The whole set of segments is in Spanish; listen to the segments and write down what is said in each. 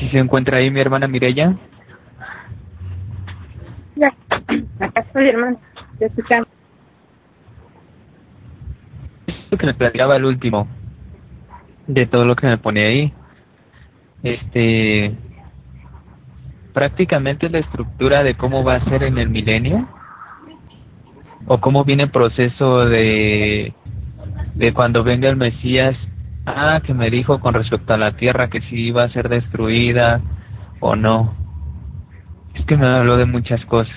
Si se encuentra ahí mi hermana Mirella. Ya, acá estoy, hermano. Te escuchamos. Lo que me platicaba el último. De todo lo que me pone ahí. Este. Prácticamente la estructura de cómo va a ser en el milenio. O cómo viene el proceso de. De cuando venga el Mesías Ah, que me dijo con respecto a la tierra que si iba a ser destruida o no. Es que me habló de muchas cosas.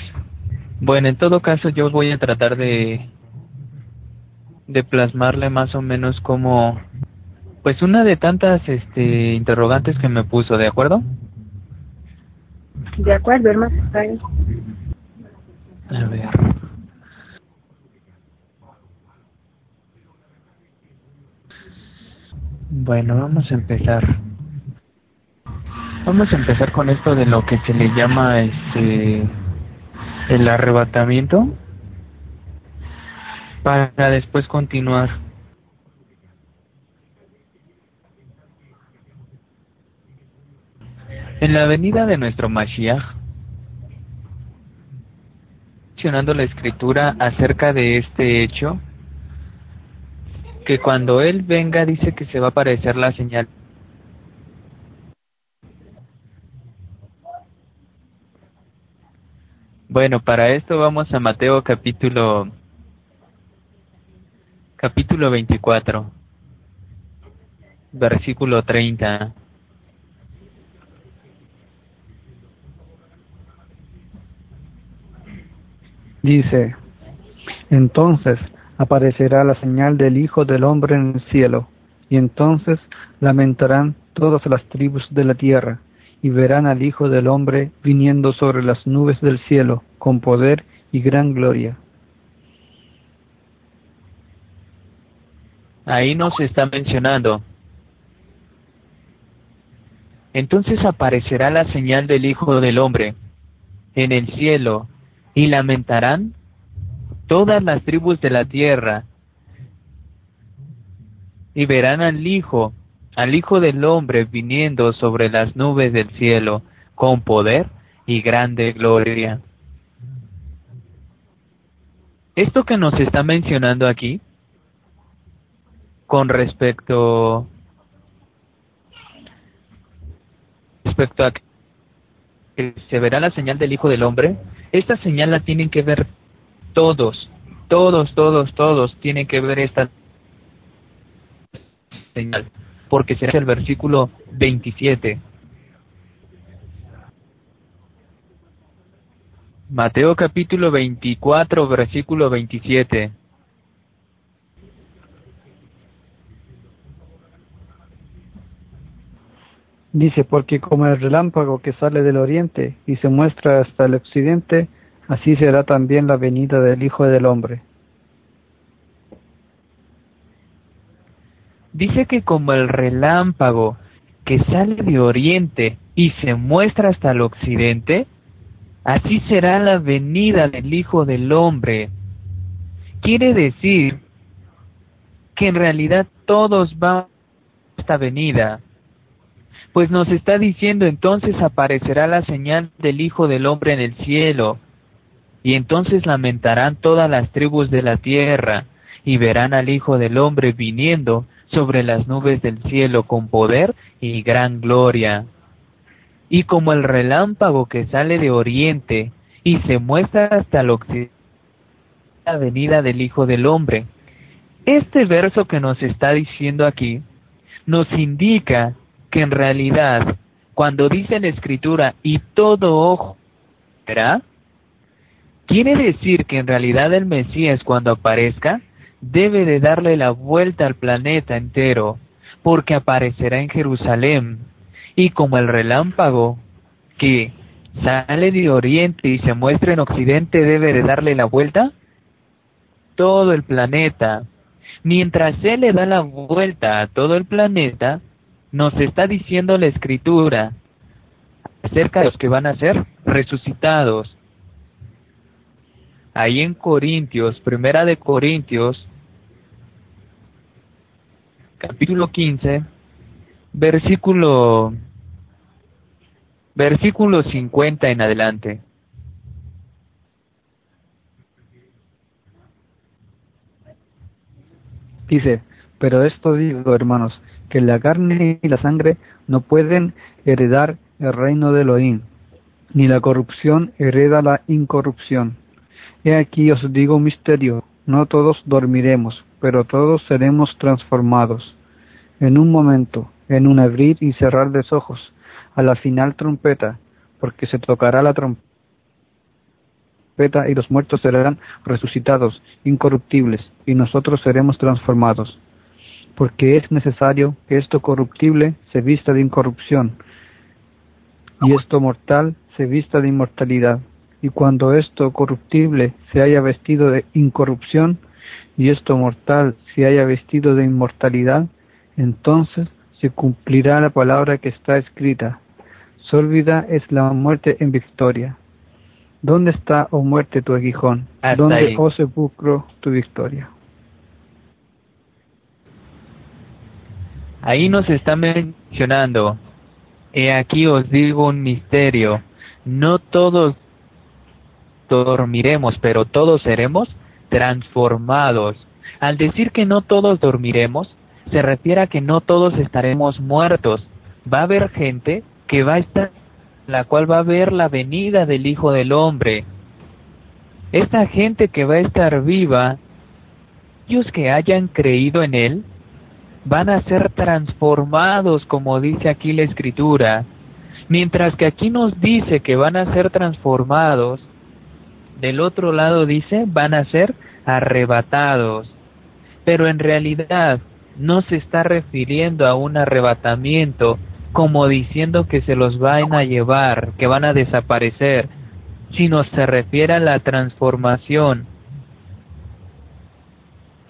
Bueno, en todo caso yo voy a tratar de de plasmarle más o menos como pues una de tantas este interrogantes que me puso, ¿de acuerdo? De acuerdo, hermano. A ver. Bueno, vamos a empezar. Vamos a empezar con esto de lo que se le llama este el arrebatamiento para después continuar. En la venida de nuestro Mashiach, mencionando la escritura acerca de este hecho, que cuando Él venga dice que se va a aparecer la señal. Bueno, para esto vamos a Mateo capítulo capítulo 24, versículo 30. Dice, entonces aparecerá la señal del Hijo del Hombre en el cielo, y entonces lamentarán todas las tribus de la tierra, y verán al Hijo del Hombre viniendo sobre las nubes del cielo, con poder y gran gloria. Ahí nos está mencionando. Entonces aparecerá la señal del Hijo del Hombre en el cielo, y lamentarán todas las tribus de la tierra, y verán al Hijo, al Hijo del Hombre viniendo sobre las nubes del cielo, con poder y grande gloria. Esto que nos está mencionando aquí, con respecto respecto a que se verá la señal del Hijo del Hombre, esta señal la tienen que ver todos, todos, todos, todos tienen que ver esta señal, porque será el versículo 27. Mateo capítulo 24, versículo 27. Dice, porque como el relámpago que sale del oriente y se muestra hasta el occidente, así será también la venida del Hijo del Hombre. Dice que como el relámpago que sale de oriente y se muestra hasta el occidente, así será la venida del Hijo del Hombre. Quiere decir que en realidad todos van a esta venida. Pues nos está diciendo entonces aparecerá la señal del Hijo del Hombre en el cielo, y entonces lamentarán todas las tribus de la tierra, y verán al Hijo del Hombre viniendo sobre las nubes del cielo con poder y gran gloria. Y como el relámpago que sale de oriente y se muestra hasta el occidente, la venida del Hijo del Hombre. Este verso que nos está diciendo aquí nos indica que en realidad, cuando dice la escritura, y todo ojo verá, quiere decir que en realidad el Mesías cuando aparezca, debe de darle la vuelta al planeta entero, porque aparecerá en Jerusalén, y como el relámpago que sale de oriente y se muestra en occidente debe de darle la vuelta, todo el planeta. Mientras Él le da la vuelta a todo el planeta, nos está diciendo la escritura acerca de los que van a ser resucitados. Ahí en Corintios, primera de Corintios, capítulo 15, versículo Versículo 50 en adelante. Dice, pero esto digo, hermanos, que la carne y la sangre no pueden heredar el reino de Elohim, ni la corrupción hereda la incorrupción. He aquí os digo un misterio, no todos dormiremos, pero todos seremos transformados. En un momento, en un abrir y cerrar de ojos, a la final trompeta, porque se tocará la trompeta y los muertos serán resucitados, incorruptibles, y nosotros seremos transformados. Porque es necesario que esto corruptible se vista de incorrupción, y esto mortal se vista de inmortalidad. Y cuando esto corruptible se haya vestido de incorrupción, y esto mortal se haya vestido de inmortalidad, entonces se cumplirá la palabra que está escrita. Sólvida es la muerte en victoria. ¿Dónde está, oh muerte, tu aguijón? ¿Dónde, oh sepulcro, tu victoria? Ahí nos está mencionando, he aquí os digo un misterio, no todos dormiremos, pero todos seremos transformados. Al decir que no todos dormiremos, se refiere a que no todos estaremos muertos. Va a haber gente que va a estar la cual va a ver la venida del Hijo del Hombre. Esta gente que va a estar viva, ellos que hayan creído en Él, van a ser transformados, como dice aquí la Escritura. Mientras que aquí nos dice que van a ser transformados, del otro lado dice van a ser arrebatados. Pero en realidad no se está refiriendo a un arrebatamiento, como diciendo que se los van a llevar, que van a desaparecer, sino se refiere a la transformación.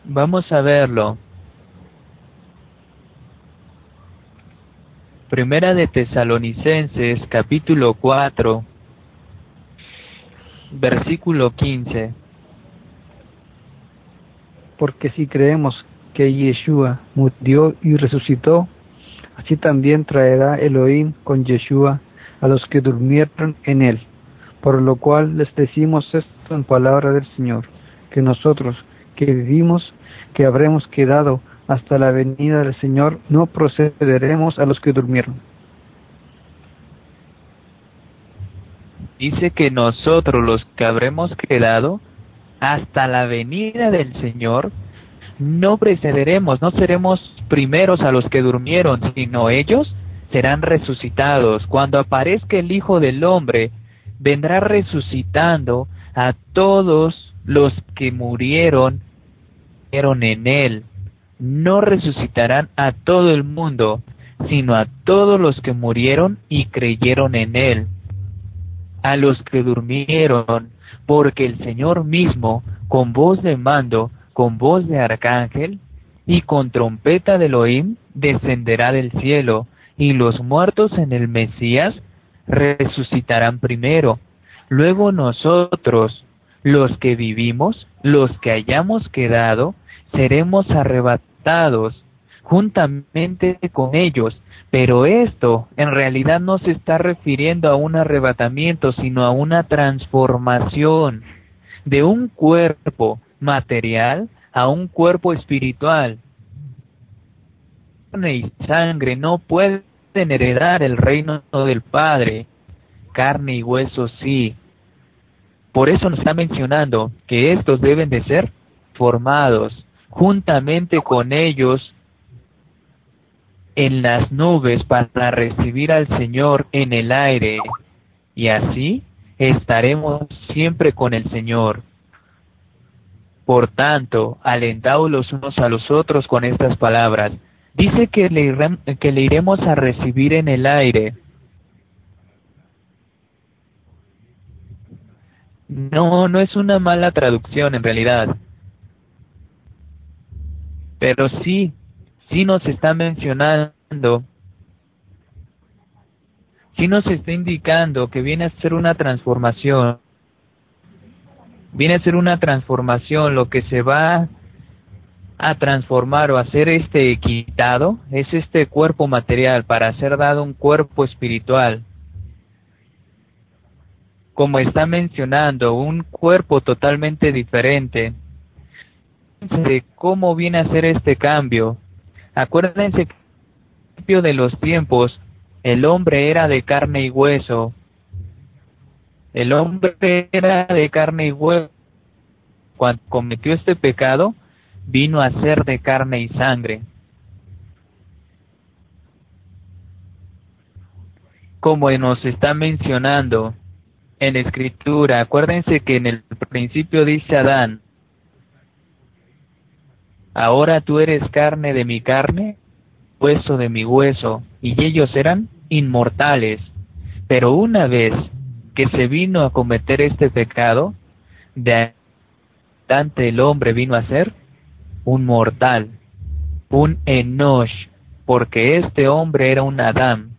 Vamos a verlo. Primera de Tesalonicenses, capítulo 4, versículo 15. Porque si creemos que Yeshua murió y resucitó, Así también traerá Elohim con Yeshua a los que durmieron en él. Por lo cual les decimos esto en palabra del Señor, que nosotros que vivimos, que habremos quedado hasta la venida del Señor, no procederemos a los que durmieron. Dice que nosotros los que habremos quedado hasta la venida del Señor, no precederemos, no seremos primeros a los que durmieron, sino ellos serán resucitados. Cuando aparezca el Hijo del Hombre, vendrá resucitando a todos los que murieron en él. No resucitarán a todo el mundo, sino a todos los que murieron y creyeron en él. A los que durmieron, porque el Señor mismo, con voz de mando, con voz de arcángel y con trompeta de Elohim descenderá del cielo, y los muertos en el Mesías resucitarán primero. Luego nosotros, los que vivimos, los que hayamos quedado, seremos arrebatados juntamente con ellos. Pero esto en realidad no se está refiriendo a un arrebatamiento, sino a una transformación de un cuerpo material a un cuerpo espiritual. Carne y sangre no pueden heredar el reino del Padre, carne y hueso sí. Por eso nos está mencionando que estos deben de ser formados juntamente con ellos en las nubes para recibir al Señor en el aire y así estaremos siempre con el Señor. Por tanto, alentaos los unos a los otros con estas palabras. Dice que le, que le iremos a recibir en el aire. No, no es una mala traducción en realidad. Pero sí, sí nos está mencionando, sí nos está indicando que viene a ser una transformación viene a ser una transformación, lo que se va a transformar o a este quitado es este cuerpo material para ser dado un cuerpo espiritual. como está mencionando, un cuerpo totalmente diferente. De cómo viene a ser este cambio. Acuérdense que al principio de los tiempos el hombre era de carne y hueso. El hombre era de carne y hueso. Cuando cometió este pecado, vino a ser de carne y sangre. Como nos está mencionando en escritura, acuérdense que en el principio dice Adán, ahora tú eres carne de mi carne, hueso de mi hueso, y ellos eran inmortales. Pero una vez que se vino a cometer este pecado, de tanto el hombre vino a ser un mortal, un Enosh, porque este hombre era un Adán.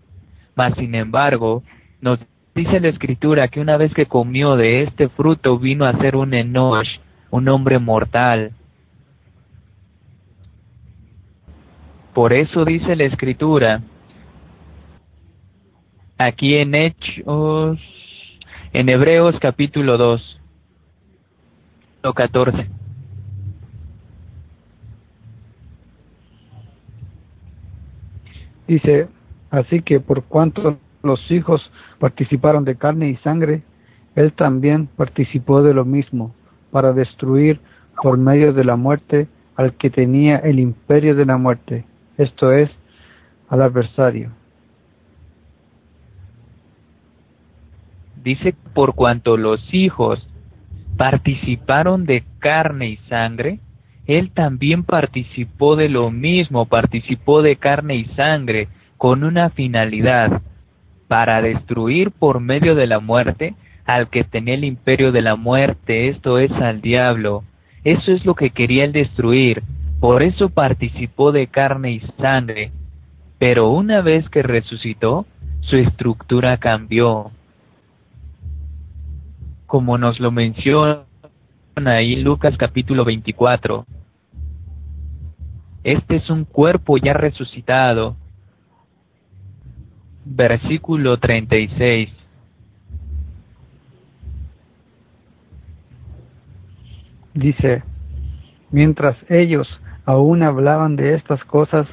Mas sin embargo, nos dice la escritura que una vez que comió de este fruto vino a ser un Enosh, un hombre mortal. Por eso dice la escritura, aquí en Hechos, en Hebreos capítulo 2, 14. Dice, así que por cuanto los hijos participaron de carne y sangre, él también participó de lo mismo, para destruir por medio de la muerte al que tenía el imperio de la muerte, esto es, al adversario. Dice, por cuanto los hijos participaron de carne y sangre, él también participó de lo mismo, participó de carne y sangre, con una finalidad, para destruir por medio de la muerte al que tenía el imperio de la muerte, esto es al diablo. Eso es lo que quería él destruir, por eso participó de carne y sangre. Pero una vez que resucitó, su estructura cambió. Como nos lo menciona ahí Lucas capítulo 24. Este es un cuerpo ya resucitado. Versículo 36. Dice, mientras ellos aún hablaban de estas cosas,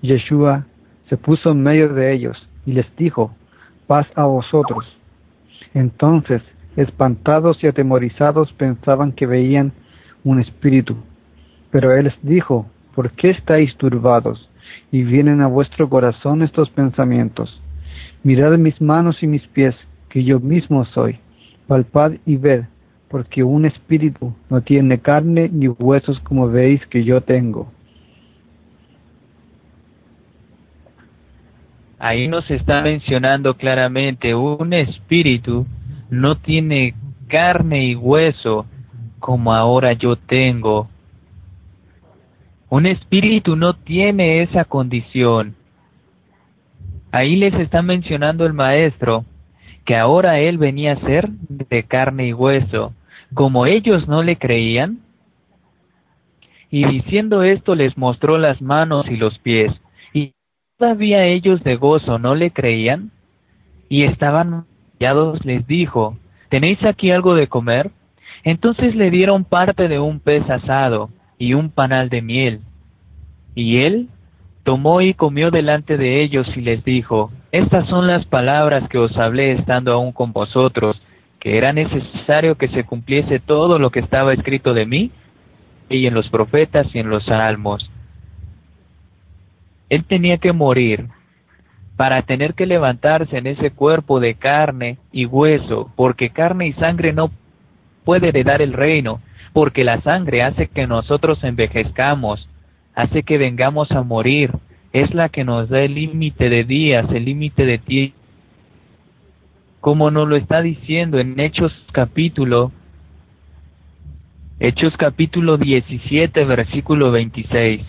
Yeshua se puso en medio de ellos y les dijo, paz a vosotros. Entonces, espantados y atemorizados, pensaban que veían un espíritu. Pero él les dijo, ¿por qué estáis turbados y vienen a vuestro corazón estos pensamientos? Mirad mis manos y mis pies, que yo mismo soy. Palpad y ved, porque un espíritu no tiene carne ni huesos como veis que yo tengo. Ahí nos está mencionando claramente, un espíritu no tiene carne y hueso como ahora yo tengo. Un espíritu no tiene esa condición. Ahí les está mencionando el maestro que ahora él venía a ser de carne y hueso. Como ellos no le creían, y diciendo esto les mostró las manos y los pies, y todavía ellos de gozo no le creían, y estaban maravillados, les dijo, ¿tenéis aquí algo de comer? Entonces le dieron parte de un pez asado y un panal de miel. Y él tomó y comió delante de ellos y les dijo, Estas son las palabras que os hablé estando aún con vosotros, que era necesario que se cumpliese todo lo que estaba escrito de mí, y en los profetas y en los salmos. Él tenía que morir para tener que levantarse en ese cuerpo de carne y hueso, porque carne y sangre no puede heredar el reino, porque la sangre hace que nosotros envejezcamos, hace que vengamos a morir, es la que nos da el límite de días, el límite de tiempo. Como nos lo está diciendo en Hechos capítulo Hechos capítulo 17 versículo 26.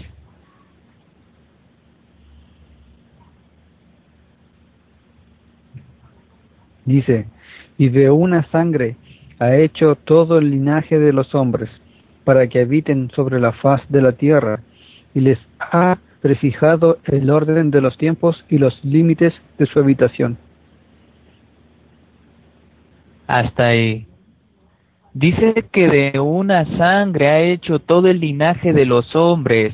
Dice, y de una sangre ha hecho todo el linaje de los hombres, para que habiten sobre la faz de la tierra, y les ha prefijado el orden de los tiempos y los límites de su habitación. Hasta ahí. Dice que de una sangre ha hecho todo el linaje de los hombres,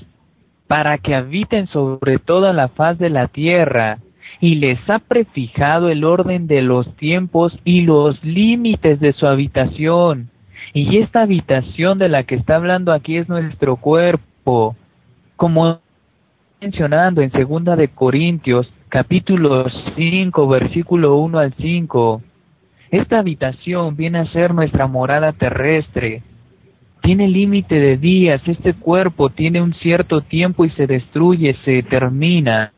para que habiten sobre toda la faz de la tierra, y les ha prefijado el orden de los tiempos y los límites de su habitación. Y esta habitación de la que está hablando aquí es nuestro cuerpo, como mencionando en segunda de Corintios, capítulo 5, versículo 1 al 5. Esta habitación viene a ser nuestra morada terrestre. Tiene límite de días, este cuerpo tiene un cierto tiempo y se destruye, se termina.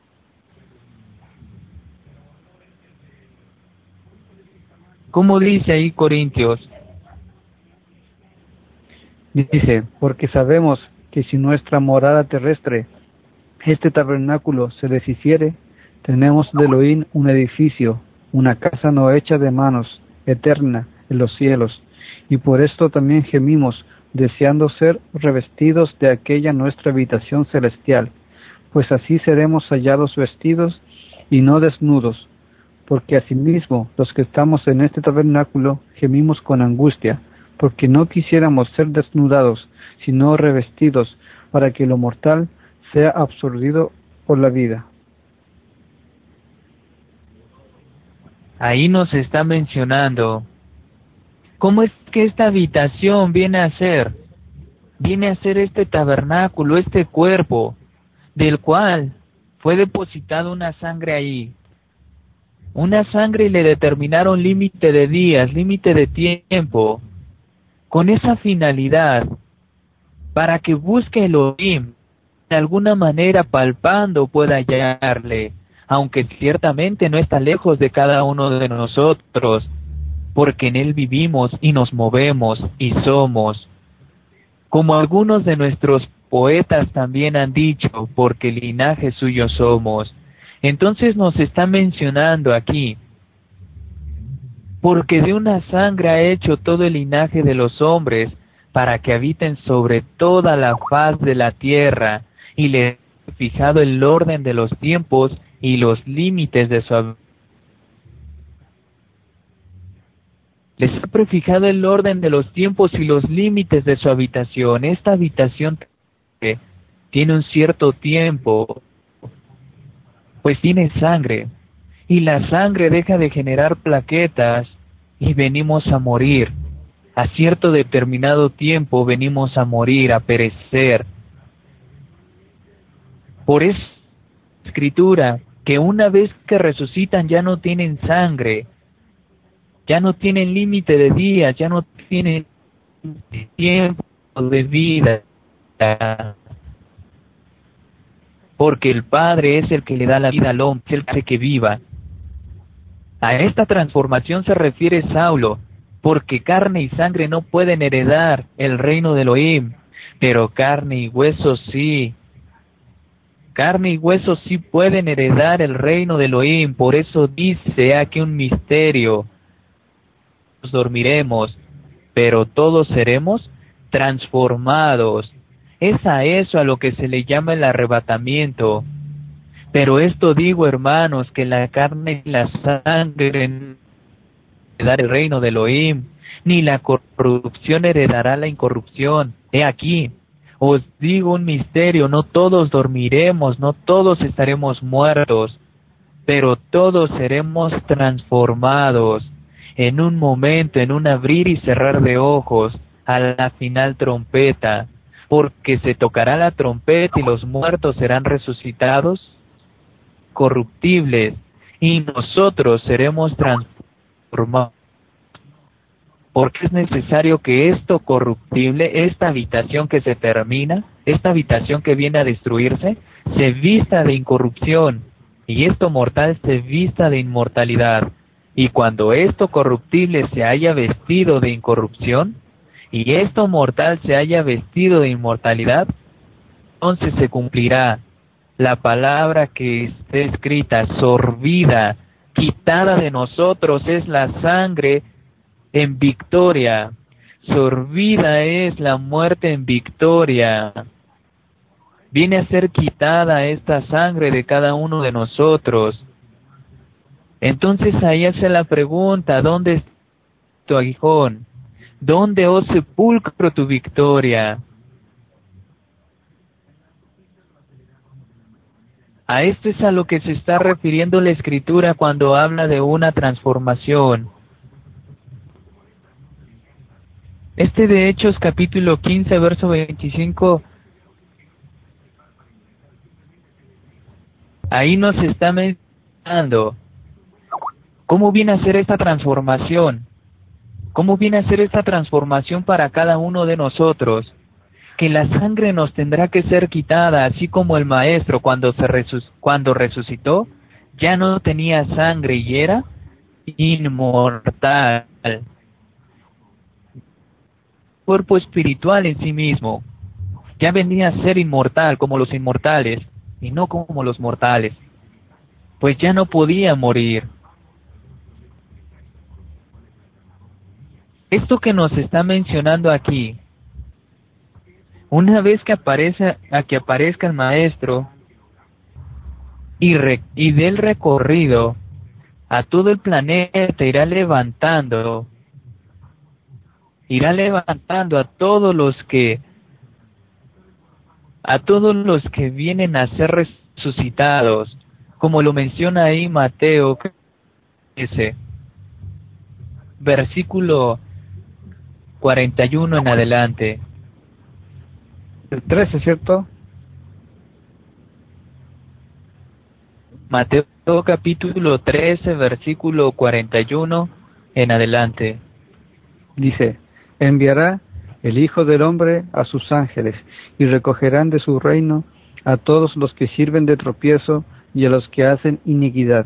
¿Cómo dice ahí Corintios? Dice, porque sabemos que si nuestra morada terrestre, este tabernáculo, se deshiciere, tenemos de Elohim un edificio, una casa no hecha de manos, eterna en los cielos, y por esto también gemimos, deseando ser revestidos de aquella nuestra habitación celestial, pues así seremos hallados vestidos y no desnudos, porque asimismo los que estamos en este tabernáculo gemimos con angustia, porque no quisiéramos ser desnudados, sino revestidos, para que lo mortal sea absorbido por la vida. Ahí nos está mencionando cómo es que esta habitación viene a ser, viene a ser este tabernáculo, este cuerpo, del cual fue depositada una sangre ahí. Una sangre y le determinaron límite de días, límite de tiempo, con esa finalidad, para que busque Elohim, de alguna manera palpando pueda hallarle aunque ciertamente no está lejos de cada uno de nosotros, porque en Él vivimos y nos movemos y somos. Como algunos de nuestros poetas también han dicho, porque linaje suyo somos. Entonces nos está mencionando aquí, porque de una sangre ha hecho todo el linaje de los hombres, para que habiten sobre toda la faz de la tierra, y le ha fijado el orden de los tiempos y los límites de su les ha prefijado el orden de los tiempos y los límites de su habitación. Esta habitación tiene un cierto tiempo, pues tiene sangre, y la sangre deja de generar plaquetas y venimos a morir. A cierto determinado tiempo venimos a morir, a perecer. Por esa escritura que una vez que resucitan ya no tienen sangre, ya no tienen límite de días, ya no tienen tiempo de vida, porque el Padre es el que le da la vida al hombre, el que viva. A esta transformación se refiere Saulo, porque carne y sangre no pueden heredar el reino de Elohim, pero carne y hueso sí, Carne y hueso sí pueden heredar el reino de Elohim, por eso dice aquí un misterio. Nos dormiremos, pero todos seremos transformados. Es a eso a lo que se le llama el arrebatamiento. Pero esto digo, hermanos, que la carne y la sangre heredarán el reino de Elohim, ni la corrupción heredará la incorrupción. He aquí, os digo un misterio, no todos dormiremos, no todos estaremos muertos, pero todos seremos transformados en un momento, en un abrir y cerrar de ojos, a la final trompeta, porque se tocará la trompeta y los muertos serán resucitados corruptibles y nosotros seremos transformados porque es necesario que esto corruptible, esta habitación que se termina, esta habitación que viene a destruirse, se vista de incorrupción y esto mortal se vista de inmortalidad. Y cuando esto corruptible se haya vestido de incorrupción y esto mortal se haya vestido de inmortalidad, entonces se cumplirá la palabra que está escrita, sorbida, quitada de nosotros es la sangre en victoria. Sorbida es la muerte en victoria. Viene a ser quitada esta sangre de cada uno de nosotros. Entonces ahí hace la pregunta, ¿dónde tu aguijón? ¿Dónde, oh sepulcro, tu victoria? A esto es a lo que se está refiriendo la escritura cuando habla de una transformación. Este de Hechos capítulo 15, verso 25, ahí nos está mencionando cómo viene a ser esta transformación, cómo viene a ser esta transformación para cada uno de nosotros. Que la sangre nos tendrá que ser quitada, así como el Maestro cuando, se cuando resucitó ya no tenía sangre y era inmortal. Cuerpo espiritual en sí mismo. Ya venía a ser inmortal como los inmortales y no como los mortales. Pues ya no podía morir. Esto que nos está mencionando aquí una vez que aparece, a que aparezca el maestro y, y del recorrido a todo el planeta irá levantando, irá levantando a todos los que a todos los que vienen a ser resucitados, como lo menciona ahí Mateo ese versículo 41 en adelante el 13, ¿cierto? Mateo capítulo 13, versículo 41 en adelante. Dice, enviará el Hijo del Hombre a sus ángeles y recogerán de su reino a todos los que sirven de tropiezo y a los que hacen iniquidad,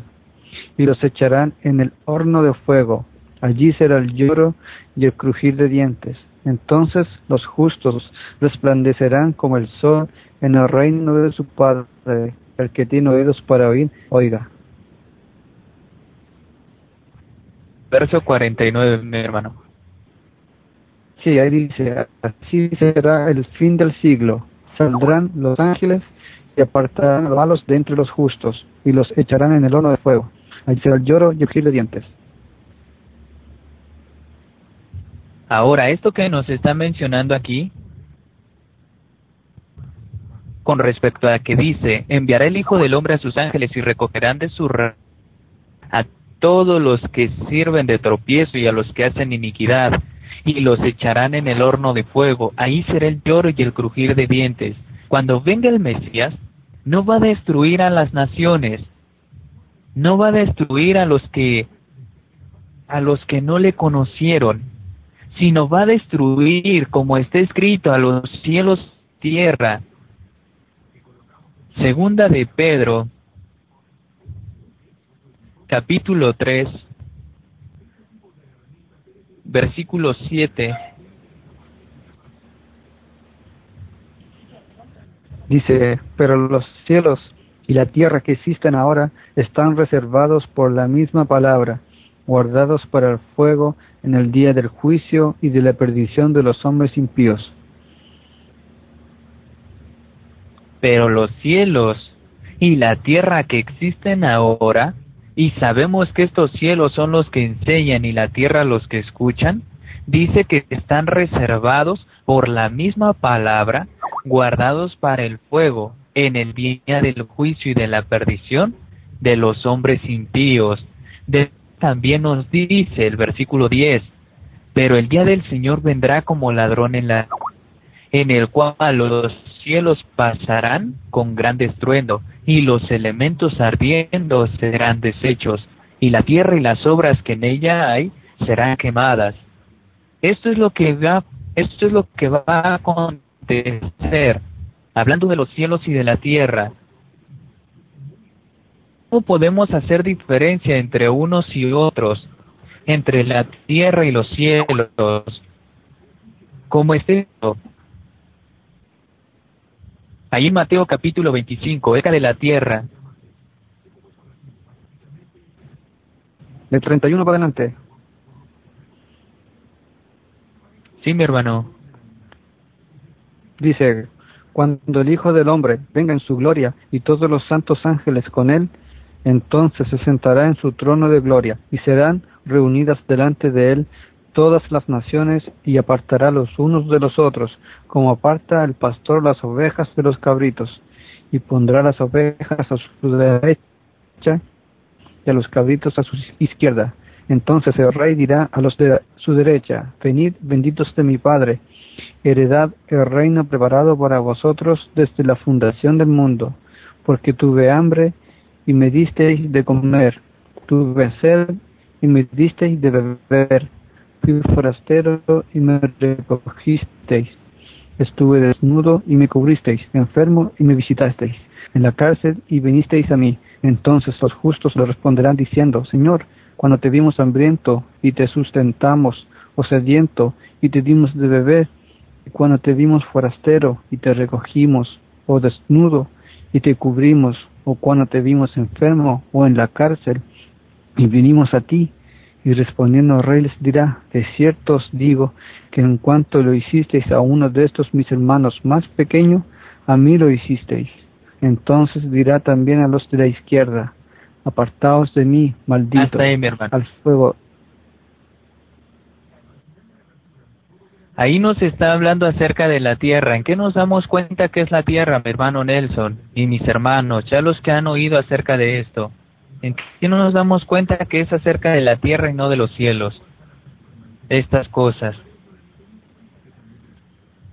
y los echarán en el horno de fuego. Allí será el lloro y el crujir de dientes. Entonces los justos resplandecerán como el sol en el reino de su Padre. El que tiene oídos para oír, oiga. Verso 49, mi hermano. Sí, ahí dice, así será el fin del siglo. Saldrán los ángeles y apartarán a los malos de entre los justos y los echarán en el horno de fuego. Ahí será el lloro y el de dientes. Ahora, esto que nos está mencionando aquí, con respecto a que dice, enviará el Hijo del Hombre a sus ángeles y recogerán de su a todos los que sirven de tropiezo y a los que hacen iniquidad, y los echarán en el horno de fuego. Ahí será el lloro y el crujir de dientes. Cuando venga el Mesías, no va a destruir a las naciones, no va a destruir a los que a los que no le conocieron, sino va a destruir, como está escrito, a los cielos tierra. Segunda de Pedro, capítulo 3, versículo 7. Dice, pero los cielos y la tierra que existen ahora están reservados por la misma palabra guardados para el fuego en el día del juicio y de la perdición de los hombres impíos. Pero los cielos y la tierra que existen ahora, y sabemos que estos cielos son los que enseñan y la tierra los que escuchan, dice que están reservados por la misma palabra, guardados para el fuego, en el día del juicio y de la perdición de los hombres impíos, también nos dice el versículo 10, pero el día del Señor vendrá como ladrón en la en el cual los cielos pasarán con gran estruendo y los elementos ardiendo serán deshechos y la tierra y las obras que en ella hay serán quemadas. Esto es lo que va, esto es lo que va a acontecer. Hablando de los cielos y de la tierra, ¿Cómo podemos hacer diferencia entre unos y otros, entre la tierra y los cielos? ¿Cómo es esto? Ahí en Mateo capítulo 25, Eca de la tierra. De 31 para adelante. Sí, mi hermano. Dice, cuando el Hijo del Hombre venga en su gloria y todos los santos ángeles con él, entonces se sentará en su trono de gloria y serán reunidas delante de él todas las naciones y apartará los unos de los otros, como aparta el pastor las ovejas de los cabritos, y pondrá las ovejas a su derecha y a los cabritos a su izquierda. Entonces el rey dirá a los de su derecha, venid benditos de mi Padre, heredad el reino preparado para vosotros desde la fundación del mundo, porque tuve hambre y me disteis de comer, tuve sed y me disteis de beber, fui forastero y me recogisteis, estuve desnudo y me cubristeis, enfermo y me visitasteis, en la cárcel y vinisteis a mí. Entonces los justos le responderán diciendo, Señor, cuando te vimos hambriento y te sustentamos, o sediento y te dimos de beber, cuando te vimos forastero y te recogimos, o desnudo y te cubrimos, o cuando te vimos enfermo o en la cárcel y vinimos a ti. Y respondiendo el rey les dirá, de cierto os digo que en cuanto lo hicisteis a uno de estos mis hermanos más pequeño, a mí lo hicisteis. Entonces dirá también a los de la izquierda, apartaos de mí, malditos, al fuego. Ahí nos está hablando acerca de la tierra. ¿En qué nos damos cuenta que es la tierra, mi hermano Nelson y mis hermanos, ya los que han oído acerca de esto? ¿En no nos damos cuenta que es acerca de la tierra y no de los cielos? Estas cosas.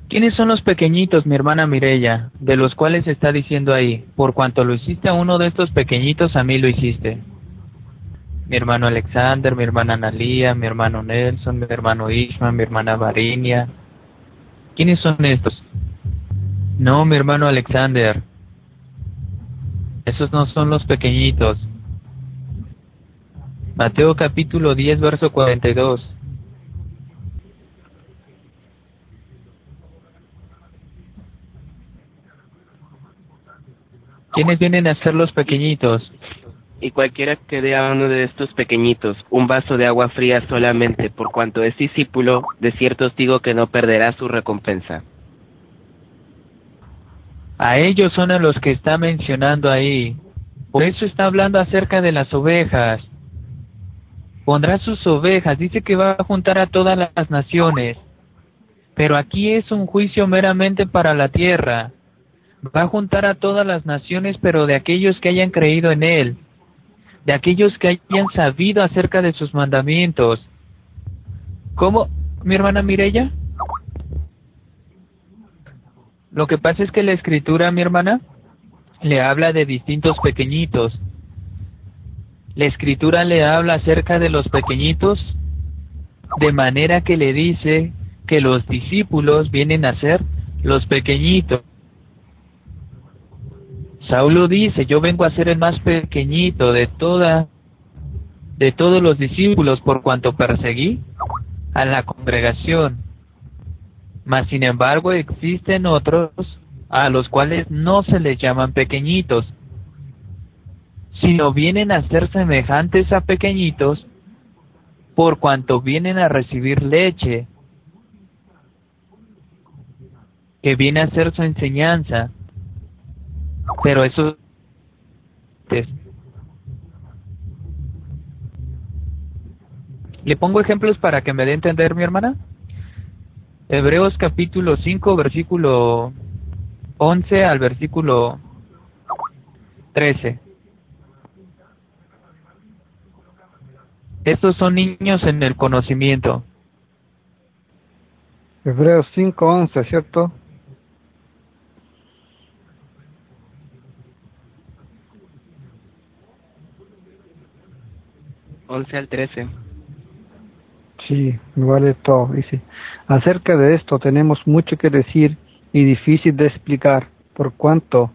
¿Quiénes son los pequeñitos, mi hermana Mirella, de los cuales está diciendo ahí? Por cuanto lo hiciste a uno de estos pequeñitos, a mí lo hiciste. Mi hermano Alexander, mi hermana Analía, mi hermano Nelson, mi hermano Ishma, mi hermana Varinia. ¿Quiénes son estos? No, mi hermano Alexander. Esos no son los pequeñitos. Mateo capítulo 10, verso 42. ¿Quiénes vienen a ser los pequeñitos? Y cualquiera que dé a uno de estos pequeñitos un vaso de agua fría solamente por cuanto es discípulo, de cierto os digo que no perderá su recompensa. A ellos son a los que está mencionando ahí. Por eso está hablando acerca de las ovejas. Pondrá sus ovejas, dice que va a juntar a todas las naciones. Pero aquí es un juicio meramente para la tierra va a juntar a todas las naciones, pero de aquellos que hayan creído en Él, de aquellos que hayan sabido acerca de sus mandamientos. ¿Cómo, mi hermana Mirella? Lo que pasa es que la escritura, mi hermana, le habla de distintos pequeñitos. La escritura le habla acerca de los pequeñitos, de manera que le dice que los discípulos vienen a ser los pequeñitos. Saulo dice, yo vengo a ser el más pequeñito de toda de todos los discípulos por cuanto perseguí a la congregación. Mas sin embargo existen otros a los cuales no se les llaman pequeñitos, sino vienen a ser semejantes a pequeñitos por cuanto vienen a recibir leche, que viene a ser su enseñanza, pero eso ¿Le pongo ejemplos para que me dé a entender mi hermana? Hebreos capítulo 5, versículo 11 al versículo 13. Estos son niños en el conocimiento. Hebreos 5, 11, ¿cierto? 11 al 13. Sí, igual es todo. Dice, acerca de esto tenemos mucho que decir y difícil de explicar, por cuanto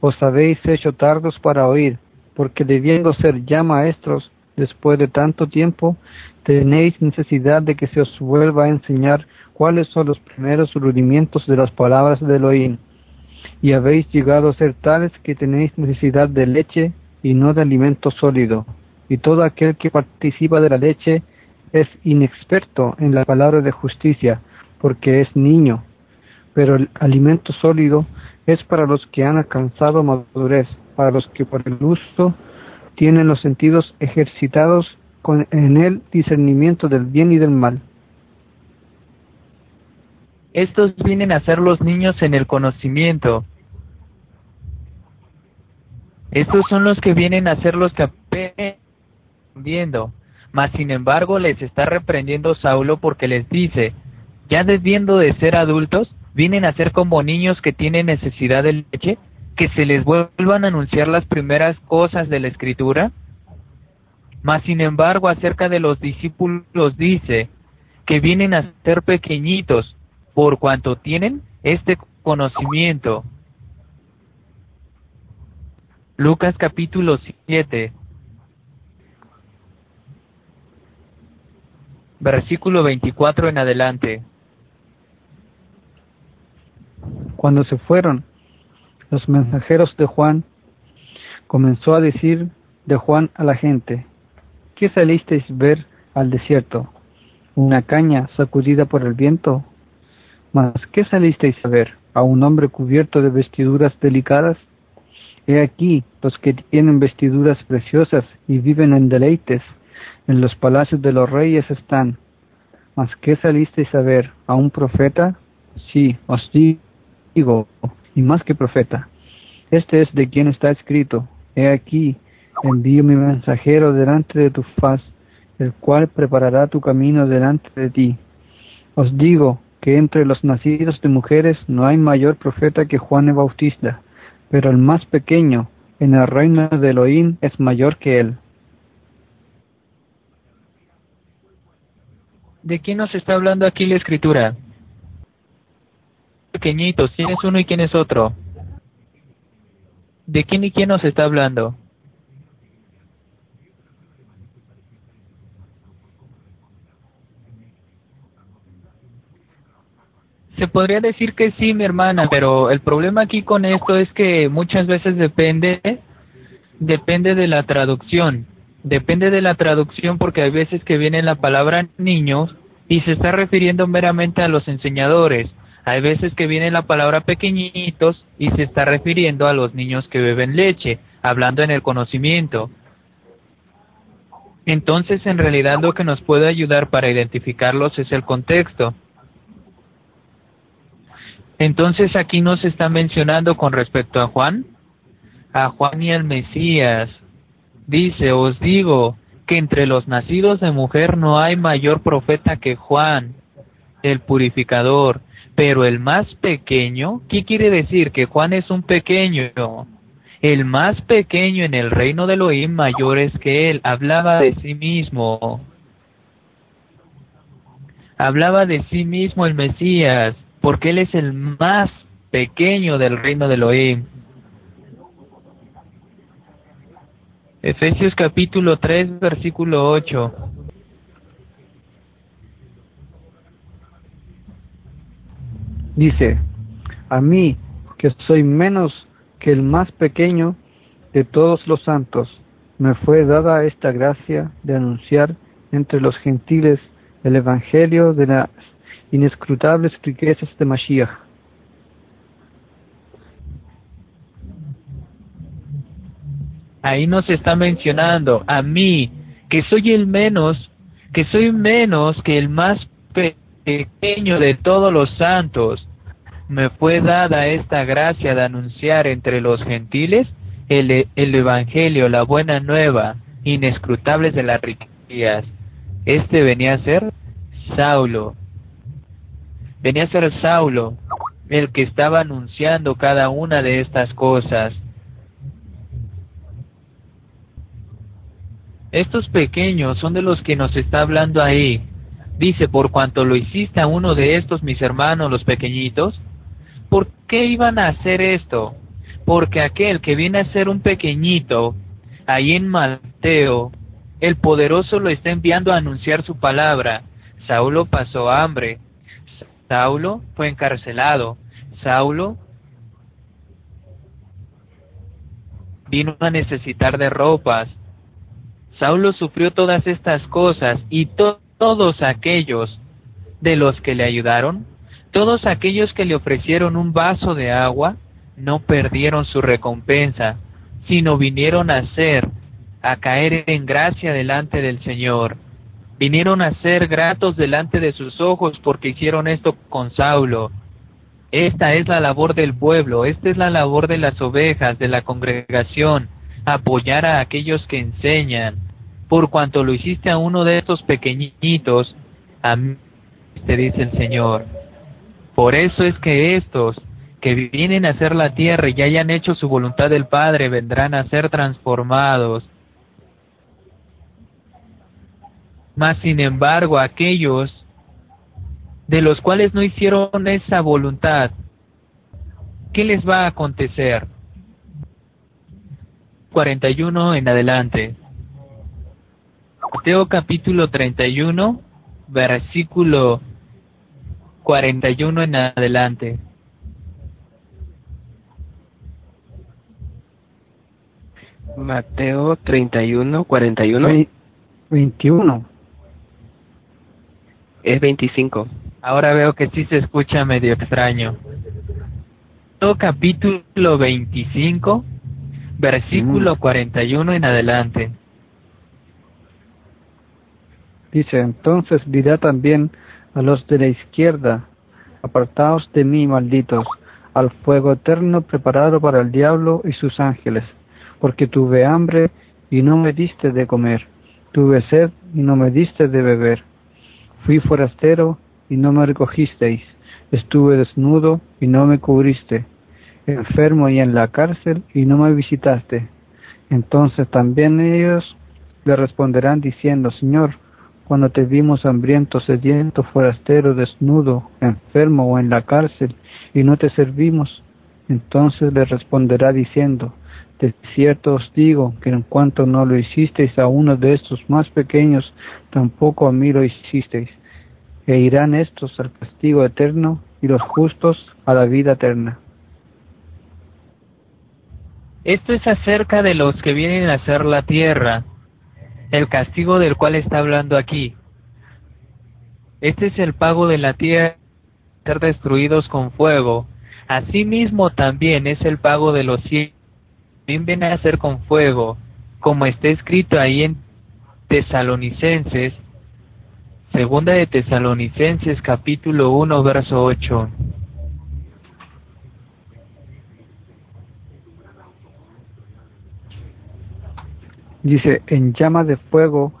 os habéis hecho tardos para oír, porque debiendo ser ya maestros después de tanto tiempo, tenéis necesidad de que se os vuelva a enseñar cuáles son los primeros rudimientos de las palabras de Elohim. Y habéis llegado a ser tales que tenéis necesidad de leche y no de alimento sólido y todo aquel que participa de la leche es inexperto en la palabra de justicia, porque es niño, pero el alimento sólido es para los que han alcanzado madurez, para los que por el uso tienen los sentidos ejercitados con, en el discernimiento del bien y del mal. estos vienen a ser los niños en el conocimiento. Estos son los que vienen a ser los que viendo. Mas sin embargo les está reprendiendo Saulo porque les dice, ya debiendo de ser adultos, vienen a ser como niños que tienen necesidad de leche, que se les vuelvan a anunciar las primeras cosas de la escritura. Mas sin embargo acerca de los discípulos dice que vienen a ser pequeñitos por cuanto tienen este conocimiento. Lucas capítulo 7 versículo 24 en adelante. Cuando se fueron los mensajeros de Juan, comenzó a decir de Juan a la gente, ¿qué salisteis ver al desierto? ¿Una caña sacudida por el viento? ¿Mas qué salisteis a ver? ¿A un hombre cubierto de vestiduras delicadas? He aquí los que tienen vestiduras preciosas y viven en deleites, en los palacios de los reyes están. ¿Mas qué salisteis a ver? ¿A un profeta? Sí, os digo, y más que profeta. Este es de quien está escrito. He aquí, envío mi mensajero delante de tu faz, el cual preparará tu camino delante de ti. Os digo que entre los nacidos de mujeres no hay mayor profeta que Juan el Bautista, pero el más pequeño en el reino de Elohim es mayor que él. ¿De quién nos está hablando aquí la escritura? Pequeñitos, ¿quién es uno y quién es otro? ¿De quién y quién nos está hablando? Se podría decir que sí, mi hermana, pero el problema aquí con esto es que muchas veces depende depende de la traducción. Depende de la traducción porque hay veces que viene la palabra niños y se está refiriendo meramente a los enseñadores. Hay veces que viene la palabra pequeñitos y se está refiriendo a los niños que beben leche, hablando en el conocimiento. Entonces, en realidad lo que nos puede ayudar para identificarlos es el contexto. Entonces aquí nos está mencionando con respecto a Juan, a Juan y al Mesías, Dice, os digo que entre los nacidos de mujer no hay mayor profeta que Juan, el purificador, pero el más pequeño, ¿qué quiere decir? Que Juan es un pequeño. El más pequeño en el reino de Elohim mayor es que él. Hablaba de sí mismo. Hablaba de sí mismo el Mesías, porque él es el más pequeño del reino de Elohim. Efesios capítulo 3, versículo 8. Dice, a mí, que soy menos que el más pequeño de todos los santos, me fue dada esta gracia de anunciar entre los gentiles el Evangelio de las inescrutables riquezas de Mashiach ahí nos está mencionando a mí, que soy el menos, que soy menos que el más pequeño de todos los santos. Me fue dada esta gracia de anunciar entre los gentiles el, el Evangelio, la buena nueva, inescrutables de las riquezas. Este venía a ser Saulo. Venía a ser Saulo, el que estaba anunciando cada una de estas cosas. Estos pequeños son de los que nos está hablando ahí. Dice, por cuanto lo hiciste a uno de estos mis hermanos, los pequeñitos, ¿por qué iban a hacer esto? Porque aquel que viene a ser un pequeñito, ahí en Mateo, el poderoso lo está enviando a anunciar su palabra. Saulo pasó hambre. Saulo fue encarcelado. Saulo vino a necesitar de ropas. Saulo sufrió todas estas cosas y todos aquellos de los que le ayudaron, todos aquellos que le ofrecieron un vaso de agua, no perdieron su recompensa, sino vinieron a ser, a caer en gracia delante del Señor. vinieron a ser gratos delante de sus ojos porque hicieron esto con Saulo. Esta es la labor del pueblo, esta es la labor de las ovejas, de la congregación, apoyar a aquellos que enseñan. Por cuanto lo hiciste a uno de estos pequeñitos, a mí te dice el Señor. Por eso es que estos que vienen a hacer la tierra y hayan hecho su voluntad del Padre vendrán a ser transformados Mas, sin embargo, aquellos de los cuales no hicieron esa voluntad, ¿qué les va a acontecer? 41 en adelante. Mateo capítulo 31, versículo 41 en adelante. Mateo 31, 41. 21. Es 25. Ahora veo que sí se escucha medio extraño. Capítulo 25, versículo 41 en adelante. Dice, entonces dirá también a los de la izquierda, apartaos de mí, malditos, al fuego eterno preparado para el diablo y sus ángeles, porque tuve hambre y no me diste de comer, tuve sed y no me diste de beber Fui forastero y no me recogisteis, estuve desnudo y no me cubriste, enfermo y en la cárcel y no me visitaste. Entonces también ellos le responderán diciendo, Señor, cuando te vimos hambriento, sediento, forastero, desnudo, enfermo o en la cárcel y no te servimos, entonces le responderá diciendo, de cierto os digo que en cuanto no lo hicisteis a uno de estos más pequeños, tampoco a mí lo hicisteis. E irán estos al castigo eterno y los justos a la vida eterna. Esto es acerca de los que vienen a hacer la tierra, el castigo del cual está hablando aquí. Este es el pago de la tierra, ser destruidos con fuego. Asimismo también es el pago de los cielos viene a ser con fuego, como está escrito ahí en Tesalonicenses, segunda de Tesalonicenses capítulo 1 verso 8. Dice, en llama de fuego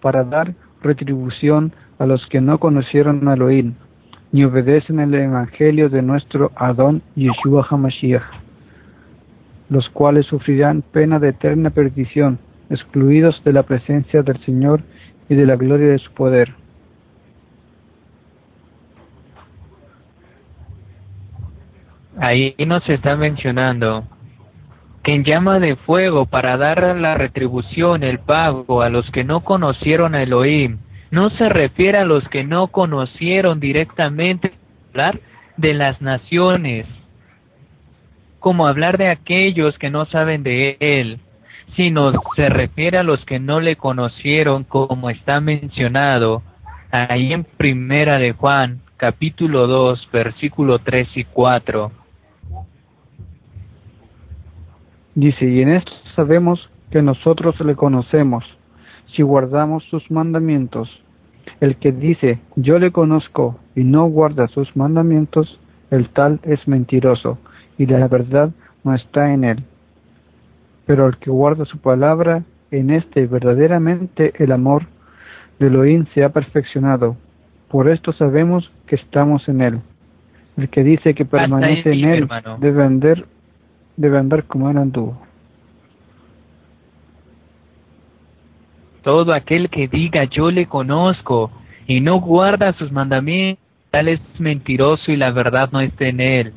para dar retribución a los que no conocieron a Elohim, ni obedecen el evangelio de nuestro Adón Yeshua HaMashiach los cuales sufrirán pena de eterna perdición, excluidos de la presencia del Señor y de la gloria de su poder. Ahí nos está mencionando en llama de fuego para dar la retribución, el pago a los que no conocieron a Elohim, no se refiere a los que no conocieron directamente hablar de las naciones, como hablar de aquellos que no saben de Él, sino se refiere a los que no le conocieron, como está mencionado ahí en Primera de Juan, capítulo 2, versículo 3 y 4. Dice, y en esto sabemos que nosotros le conocemos, si guardamos sus mandamientos. El que dice, yo le conozco y no guarda sus mandamientos, el tal es mentiroso, y la verdad no está en él. Pero el que guarda su palabra, en este verdaderamente el amor de Elohim se ha perfeccionado. Por esto sabemos que estamos en él. El que dice que permanece en, él debe andar, debe andar como él anduvo. Todo aquel que diga yo le conozco y no guarda sus mandamientos, tal es mentiroso y la verdad no está en él.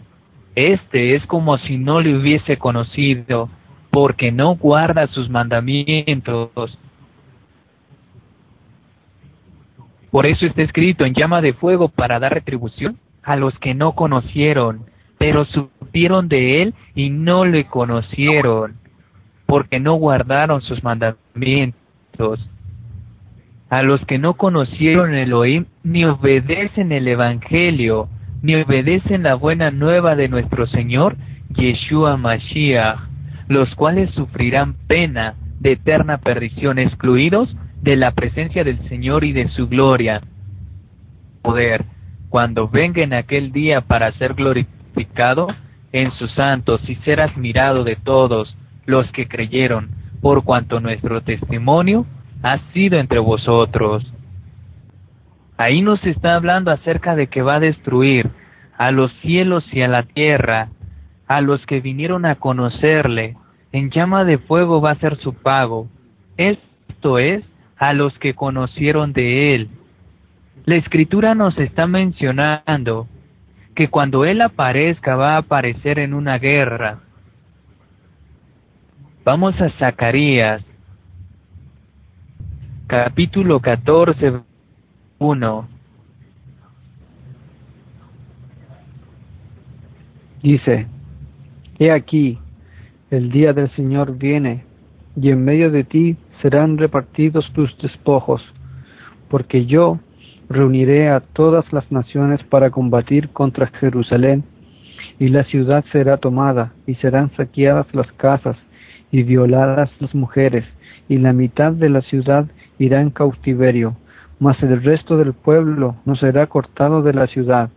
Este es como si no le hubiese conocido, porque no guarda sus mandamientos. Por eso está escrito en llama de fuego para dar retribución a los que no conocieron, pero de él y no le conocieron, porque no guardaron sus mandamientos. A los que no conocieron el Elohim ni obedecen el Evangelio, ni obedecen la buena nueva de nuestro Señor Yeshua Mashiach, los cuales sufrirán pena de eterna perdición, excluidos de la presencia del Señor y de su gloria. Poder, cuando venga en aquel día para ser glorificado en sus santos y ser admirado de todos los que creyeron, por cuanto nuestro testimonio ha sido entre vosotros. Ahí nos está hablando acerca de que va a destruir a los cielos y a la tierra, a los que vinieron a conocerle, en llama de fuego va a ser su pago. Esto es, a los que conocieron de él. La escritura nos está mencionando que cuando él aparezca va a aparecer en una guerra. Vamos a Zacarías, capítulo 14, 1. Dice, He aquí, el día del Señor viene, y en medio de ti serán repartidos tus despojos, porque yo reuniré a todas las naciones para combatir contra Jerusalén, y la ciudad será tomada, y serán saqueadas las casas, y violadas las mujeres, y la mitad de la ciudad irá en cautiverio, mas el resto del pueblo no será cortado de la ciudad.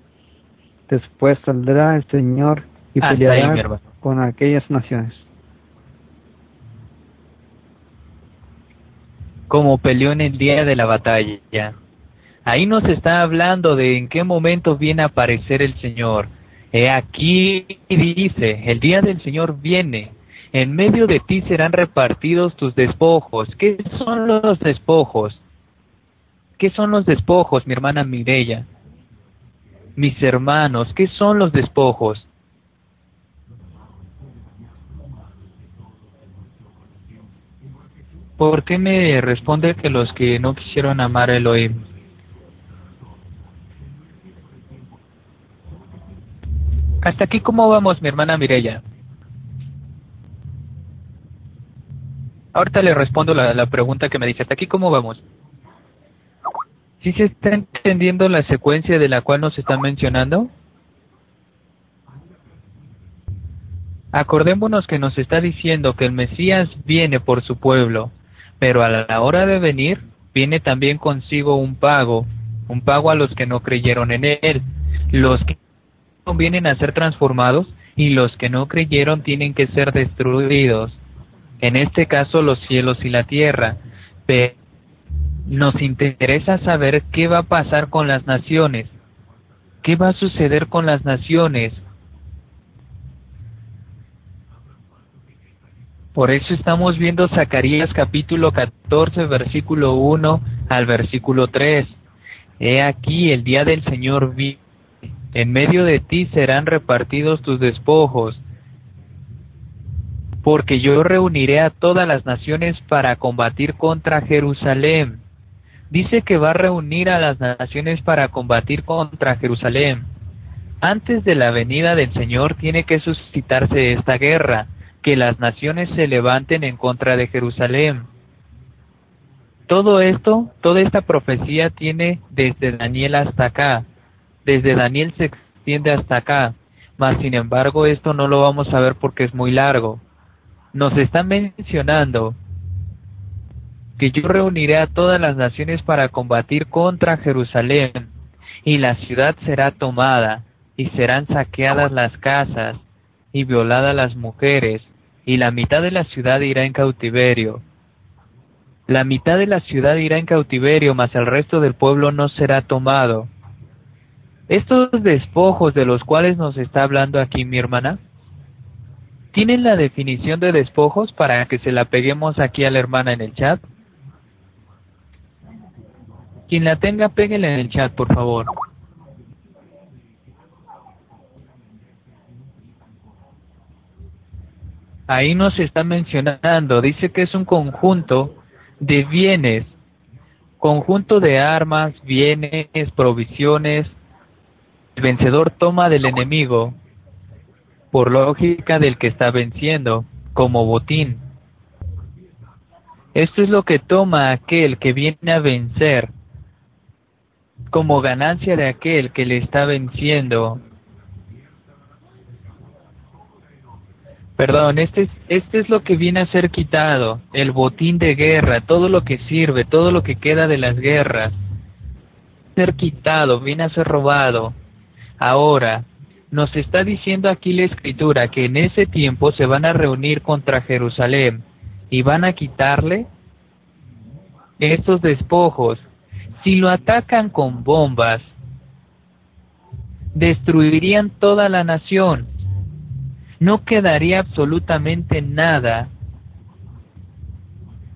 Después saldrá el Señor y peleará con aquellas naciones. Como peleó en el día de la batalla. Ahí nos está hablando de en qué momento viene a aparecer el Señor. He aquí dice, el día del Señor viene, en medio de ti serán repartidos tus despojos. ¿Qué son los despojos? ¿Qué son los despojos, mi hermana Mireya? Mis hermanos, ¿qué son los despojos? ¿Por qué me responde que los que no quisieron amar a Elohim? Hasta aquí, ¿cómo vamos, mi hermana Mireya? Ahorita le respondo la, la pregunta que me dice. ¿Hasta aquí cómo vamos? ¿Sí se está entendiendo la secuencia de la cual nos están mencionando? Acordémonos que nos está diciendo que el Mesías viene por su pueblo, pero a la hora de venir viene también consigo un pago, un pago a los que no creyeron en él. Los que vienen a ser transformados y los que no creyeron tienen que ser destruidos. En este caso los cielos y la tierra. Pero nos interesa saber qué va a pasar con las naciones. ¿Qué va a suceder con las naciones? Por eso estamos viendo Zacarías capítulo 14, versículo 1 al versículo 3. He aquí el día del Señor vi. En medio de ti serán repartidos tus despojos, porque yo reuniré a todas las naciones para combatir contra Jerusalén dice que va a reunir a las naciones para combatir contra Jerusalén. Antes de la venida del Señor tiene que suscitarse esta guerra, que las naciones se levanten en contra de Jerusalén. Todo esto, toda esta profecía tiene desde Daniel hasta acá. Desde Daniel se extiende hasta acá. Mas, sin embargo, esto no lo vamos a ver porque es muy largo. Nos están mencionando que yo reuniré a todas las naciones para combatir contra Jerusalén, y la ciudad será tomada, y serán saqueadas las casas, y violadas las mujeres, y la mitad de la ciudad irá en cautiverio. La mitad de la ciudad irá en cautiverio, mas el resto del pueblo no será tomado. Estos despojos de los cuales nos está hablando aquí mi hermana, ¿tienen la definición de despojos para que se la peguemos aquí a la hermana en el chat? Quien la tenga, péguela en el chat, por favor. Ahí nos está mencionando, dice que es un conjunto de bienes, conjunto de armas, bienes, provisiones. El vencedor toma del enemigo, por lógica del que está venciendo, como botín. Esto es lo que toma aquel que viene a vencer como ganancia de aquel que le está venciendo. Perdón, este es, este es lo que viene a ser quitado, el botín de guerra, todo lo que sirve, todo lo que queda de las guerras. Ser quitado, viene a ser robado. Ahora, nos está diciendo aquí la escritura que en ese tiempo se van a reunir contra Jerusalén y van a quitarle estos despojos. Si lo atacan con bombas, destruirían toda la nación no quedaría absolutamente nada.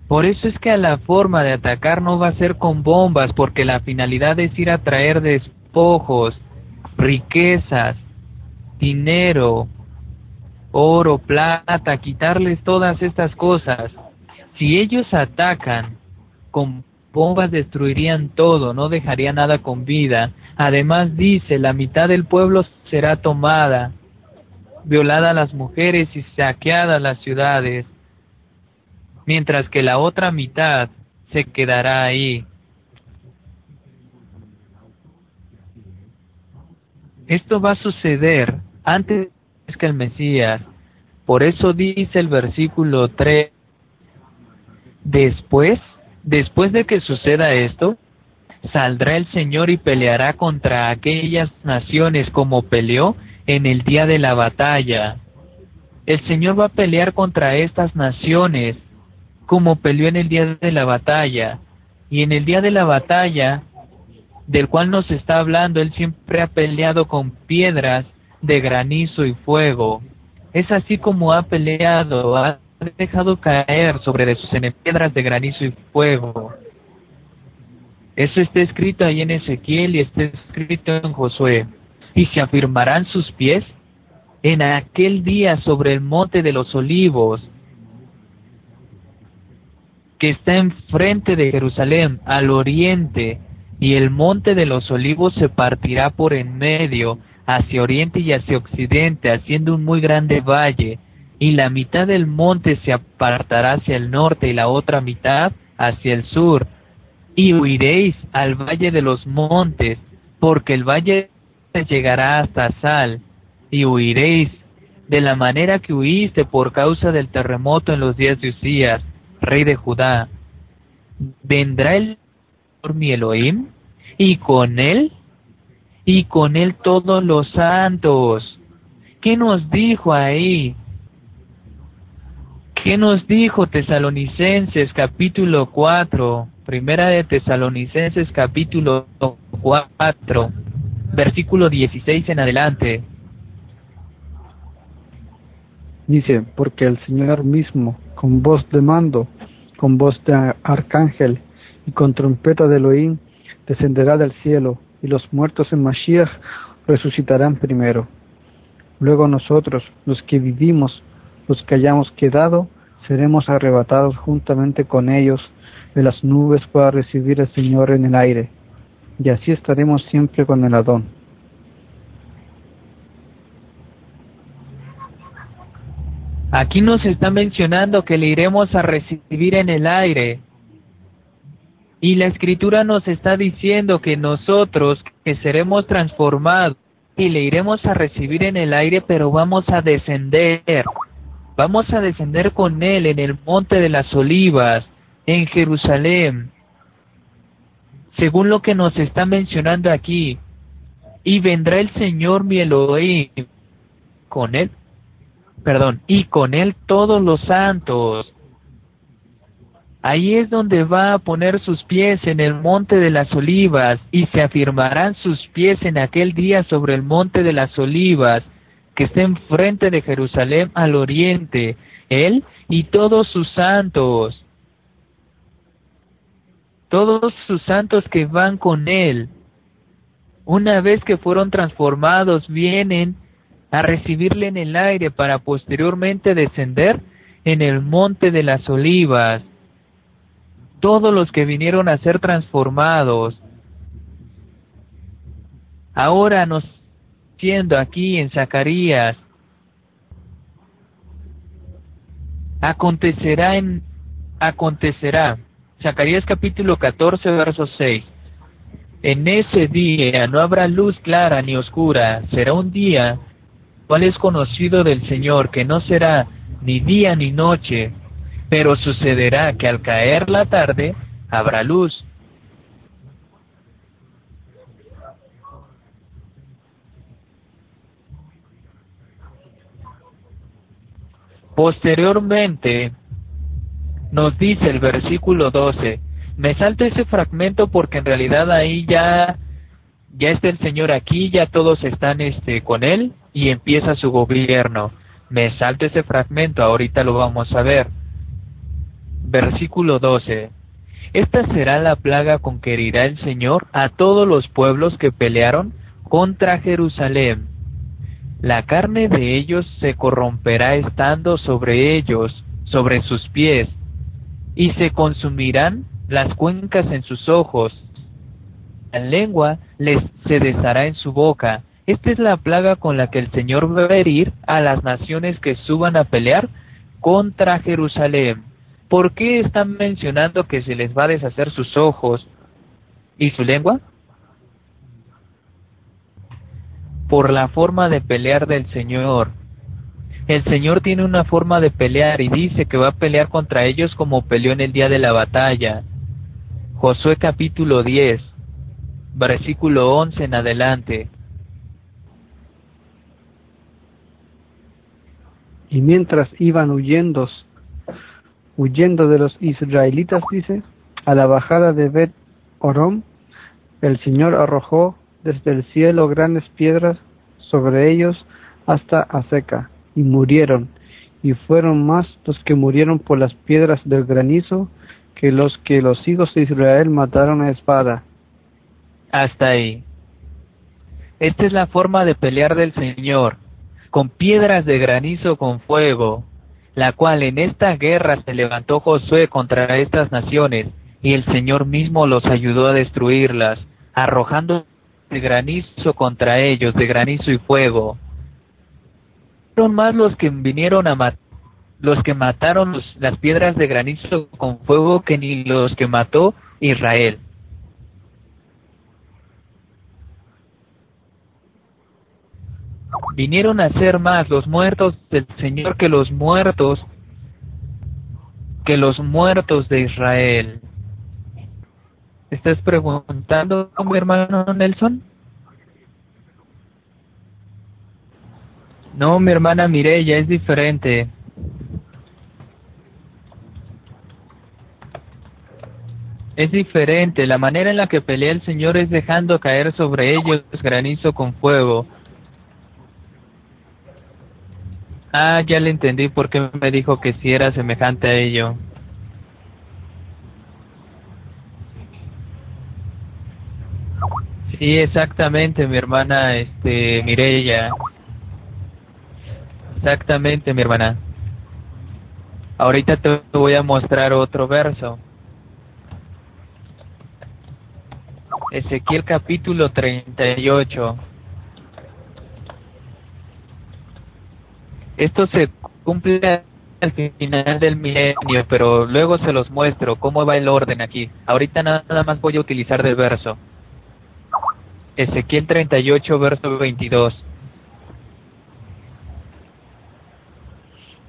Por eso es que la forma de atacar no va a ser con bombas, porque la finalidad es ir a traer despojos, riquezas, dinero, oro, plata, quitarles todas estas cosas. Si ellos atacan con bombas destruirían todo, no dejaría nada con vida. Además dice, la mitad del pueblo será tomada, violada las mujeres y saqueadas las ciudades, mientras que la otra mitad se quedará ahí. Esto va a suceder antes que el Mesías. Por eso dice el versículo 3, después, después de que suceda esto, saldrá el Señor y peleará contra aquellas naciones como peleó en el día de la batalla. El Señor va a pelear contra estas naciones como peleó en el día de la batalla. Y en el día de la batalla, del cual nos está hablando, Él siempre ha peleado con piedras de granizo y fuego. Es así como ha peleado, ha dejado caer sobre sus piedras de granizo y fuego. Eso está escrito ahí en Ezequiel y está escrito en Josué y se afirmarán sus pies en aquel día sobre el monte de los olivos que está enfrente de Jerusalén al oriente y el monte de los olivos se partirá por en medio hacia oriente y hacia occidente haciendo un muy grande valle y la mitad del monte se apartará hacia el norte y la otra mitad hacia el sur y huiréis al valle de los montes porque el valle llegará hasta Sal, y huiréis de la manera que huiste por causa del terremoto en los días de Usías, rey de Judá. Vendrá el por mi Elohim, y con él, y con él todos los santos. ¿Qué nos dijo ahí? ¿Qué nos dijo Tesalonicenses capítulo 4? Primera de Tesalonicenses capítulo 4 versículo 16 en adelante. Dice, porque el Señor mismo, con voz de mando, con voz de arcángel y con trompeta de Elohim, descenderá del cielo, y los muertos en Mashiach resucitarán primero. Luego nosotros, los que vivimos, los que hayamos quedado, seremos arrebatados juntamente con ellos de las nubes para recibir al Señor en el aire y así estaremos siempre con el Adón. Aquí nos está mencionando que le iremos a recibir en el aire. Y la escritura nos está diciendo que nosotros, que seremos transformados, y le iremos a recibir en el aire, pero vamos a descender. Vamos a descender con él en el monte de las olivas, en Jerusalén según lo que nos está mencionando aquí, y vendrá el Señor mi Elohim con él, perdón, y con él todos los santos. Ahí es donde va a poner sus pies en el monte de las olivas, y se afirmarán sus pies en aquel día sobre el monte de las olivas, que está enfrente de Jerusalén al oriente, él y todos sus santos todos sus santos que van con él, una vez que fueron transformados, vienen a recibirle en el aire para posteriormente descender en el monte de las olivas. Todos los que vinieron a ser transformados. Ahora nos siendo aquí en Zacarías, acontecerá en acontecerá Zacarías capítulo 14, verso 6. En ese día no habrá luz clara ni oscura, será un día cual es conocido del Señor que no será ni día ni noche, pero sucederá que al caer la tarde habrá luz. Posteriormente, nos dice el versículo 12, me salto ese fragmento porque en realidad ahí ya ya está el Señor aquí, ya todos están este con él y empieza su gobierno. Me salto ese fragmento, ahorita lo vamos a ver. Versículo 12. Esta será la plaga con que herirá el Señor a todos los pueblos que pelearon contra Jerusalén. La carne de ellos se corromperá estando sobre ellos, sobre sus pies, y se consumirán las cuencas en sus ojos. La lengua les se deshará en su boca. Esta es la plaga con la que el Señor va a herir a las naciones que suban a pelear contra Jerusalén. ¿Por qué están mencionando que se les va a deshacer sus ojos y su lengua? Por la forma de pelear del Señor. El Señor tiene una forma de pelear y dice que va a pelear contra ellos como peleó en el día de la batalla. Josué capítulo 10, versículo 11 en adelante. Y mientras iban huyendo, huyendo de los israelitas, dice, a la bajada de Bet Orom, el Señor arrojó desde el cielo grandes piedras sobre ellos hasta Aseca, y murieron, y fueron más los que murieron por las piedras del granizo que los que los hijos de Israel mataron a espada. Hasta ahí. Esta es la forma de pelear del Señor, con piedras de granizo con fuego, la cual en esta guerra se levantó Josué contra estas naciones, y el Señor mismo los ayudó a destruirlas, arrojando de granizo contra ellos, de granizo y fuego. Fueron más los que vinieron a matar los que mataron las piedras de granizo con fuego que ni los que mató Israel. Vinieron a ser más los muertos del Señor que los muertos que los muertos de Israel. ¿Estás preguntando, mi hermano Nelson? No, mi hermana Mireya, es diferente. Es diferente, la manera en la que pelea el Señor es dejando caer sobre ellos granizo con fuego. Ah, ya le entendí por qué me dijo que si era semejante a ello. Sí, exactamente, mi hermana, este, Mireya. Exactamente, mi hermana. Ahorita te voy a mostrar otro verso. Ezequiel capítulo 38. Esto se cumple al final del milenio, pero luego se los muestro cómo va el orden aquí. Ahorita nada más voy a utilizar del verso. Ezequiel 38, verso 22.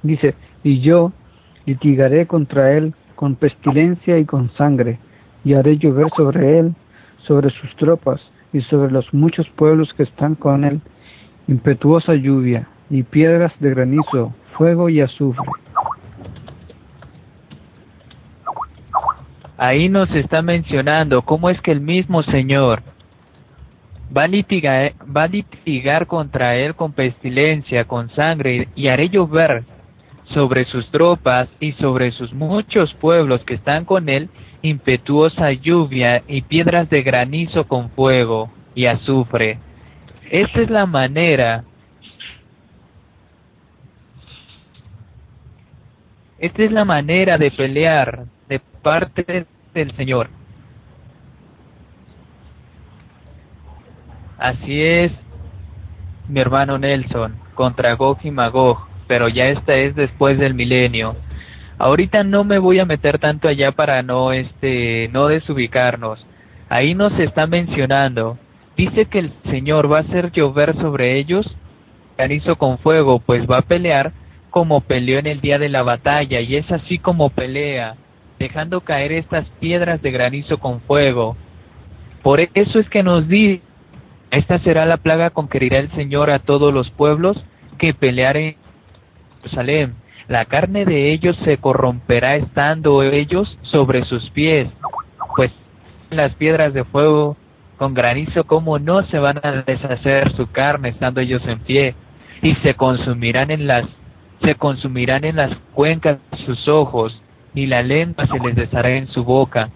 Dice, y yo litigaré contra él con pestilencia y con sangre, y haré llover sobre él sobre sus tropas y sobre los muchos pueblos que están con él, impetuosa lluvia y piedras de granizo, fuego y azufre. Ahí nos está mencionando cómo es que el mismo Señor va a litigar, va a litigar contra él con pestilencia, con sangre, y haré llover sobre sus tropas y sobre sus muchos pueblos que están con él, impetuosa lluvia y piedras de granizo con fuego y azufre. Esta es la manera. Esta es la manera de pelear de parte del Señor. Así es, mi hermano Nelson, contra Gog y Magog, pero ya esta es después del milenio. Ahorita no me voy a meter tanto allá para no este no desubicarnos. Ahí nos está mencionando. Dice que el Señor va a hacer llover sobre ellos granizo con fuego, pues va a pelear como peleó en el día de la batalla, y es así como pelea, dejando caer estas piedras de granizo con fuego. Por eso es que nos dice, esta será la plaga con que herirá el Señor a todos los pueblos que pelearen en Jerusalén. La carne de ellos se corromperá estando ellos sobre sus pies, pues las piedras de fuego con granizo como no se van a deshacer su carne estando ellos en pie y se consumirán en las se consumirán en las cuencas sus ojos y la lengua se les deshará en su boca.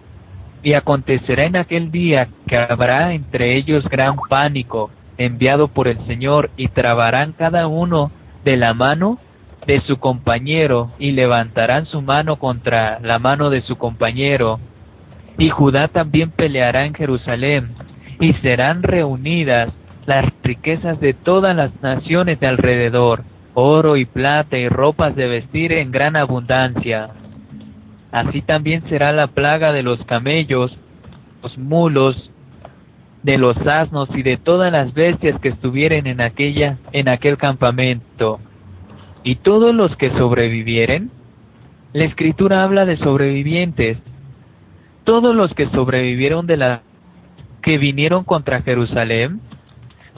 Y acontecerá en aquel día que habrá entre ellos gran pánico enviado por el Señor y trabarán cada uno de la mano de su compañero y levantarán su mano contra la mano de su compañero. Y Judá también peleará en Jerusalén y serán reunidas las riquezas de todas las naciones de alrededor, oro y plata y ropas de vestir en gran abundancia. Así también será la plaga de los camellos, los mulos, de los asnos y de todas las bestias que estuvieren en aquella en aquel campamento. Y todos los que sobrevivieren, la escritura habla de sobrevivientes. Todos los que sobrevivieron de la que vinieron contra Jerusalén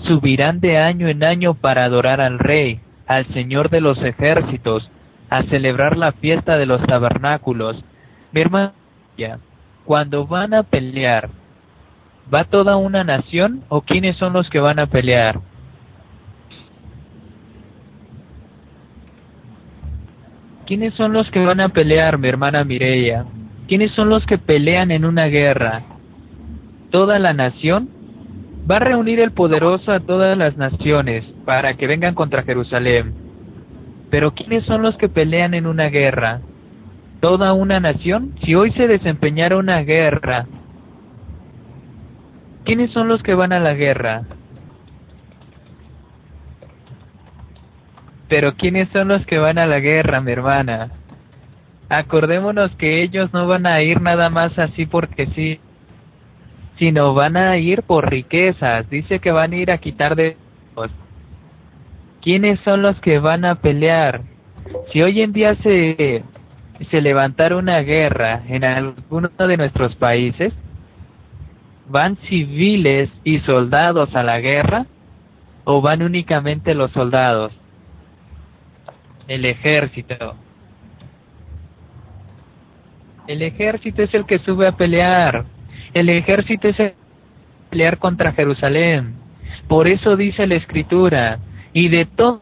subirán de año en año para adorar al Rey, al Señor de los ejércitos, a celebrar la fiesta de los tabernáculos. Mi hermana, cuando van a pelear, ¿va toda una nación o quiénes son los que van a pelear? ¿Quiénes son los que van a pelear, mi hermana Mireya? ¿Quiénes son los que pelean en una guerra? toda la nación, va a reunir el poderoso a todas las naciones para que vengan contra Jerusalén. Pero ¿quiénes son los que pelean en una guerra? ¿Toda una nación? Si hoy se desempeñara una guerra, ¿quiénes son los que van a la guerra? Pero ¿quiénes son los que van a la guerra, mi hermana? Acordémonos que ellos no van a ir nada más así porque sí sino van a ir por riquezas. Dice que van a ir a quitar de... ¿Quiénes son los que van a pelear? Si hoy en día se, se levantara una guerra en alguno de nuestros países, ¿van civiles y soldados a la guerra o van únicamente los soldados? El ejército. El ejército es el que sube a pelear. El ejército es pelear contra Jerusalén. Por eso dice la escritura, y de todo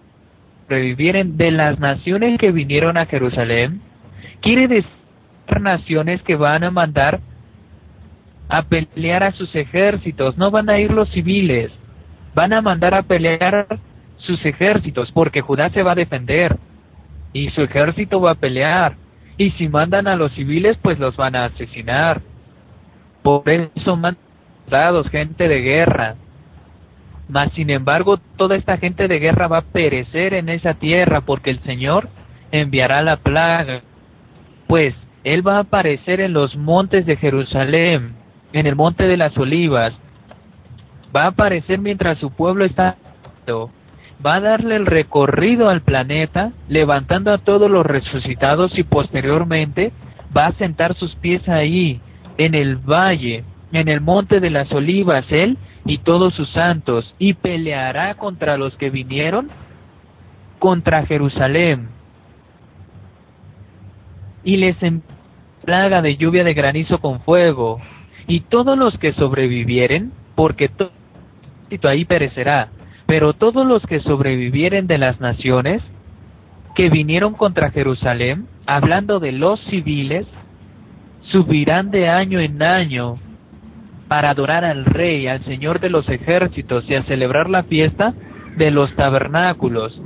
revivieren de las naciones que vinieron a Jerusalén, quiere decir naciones que van a mandar a pelear a sus ejércitos, no van a ir los civiles, van a mandar a pelear sus ejércitos, porque Judá se va a defender y su ejército va a pelear, y si mandan a los civiles, pues los van a asesinar. Por eso mandados, gente de guerra. Mas sin embargo, toda esta gente de guerra va a perecer en esa tierra porque el Señor enviará la plaga. Pues Él va a aparecer en los montes de Jerusalén, en el monte de las olivas. Va a aparecer mientras su pueblo está va a darle el recorrido al planeta, levantando a todos los resucitados y posteriormente va a sentar sus pies ahí, en el valle, en el monte de las olivas, él y todos sus santos, y peleará contra los que vinieron contra Jerusalén. Y les plaga de lluvia de granizo con fuego, y todos los que sobrevivieren, porque todo ahí perecerá, pero todos los que sobrevivieren de las naciones que vinieron contra Jerusalén, hablando de los civiles, subirán de año en año para adorar al Rey, al Señor de los ejércitos y a celebrar la fiesta de los tabernáculos.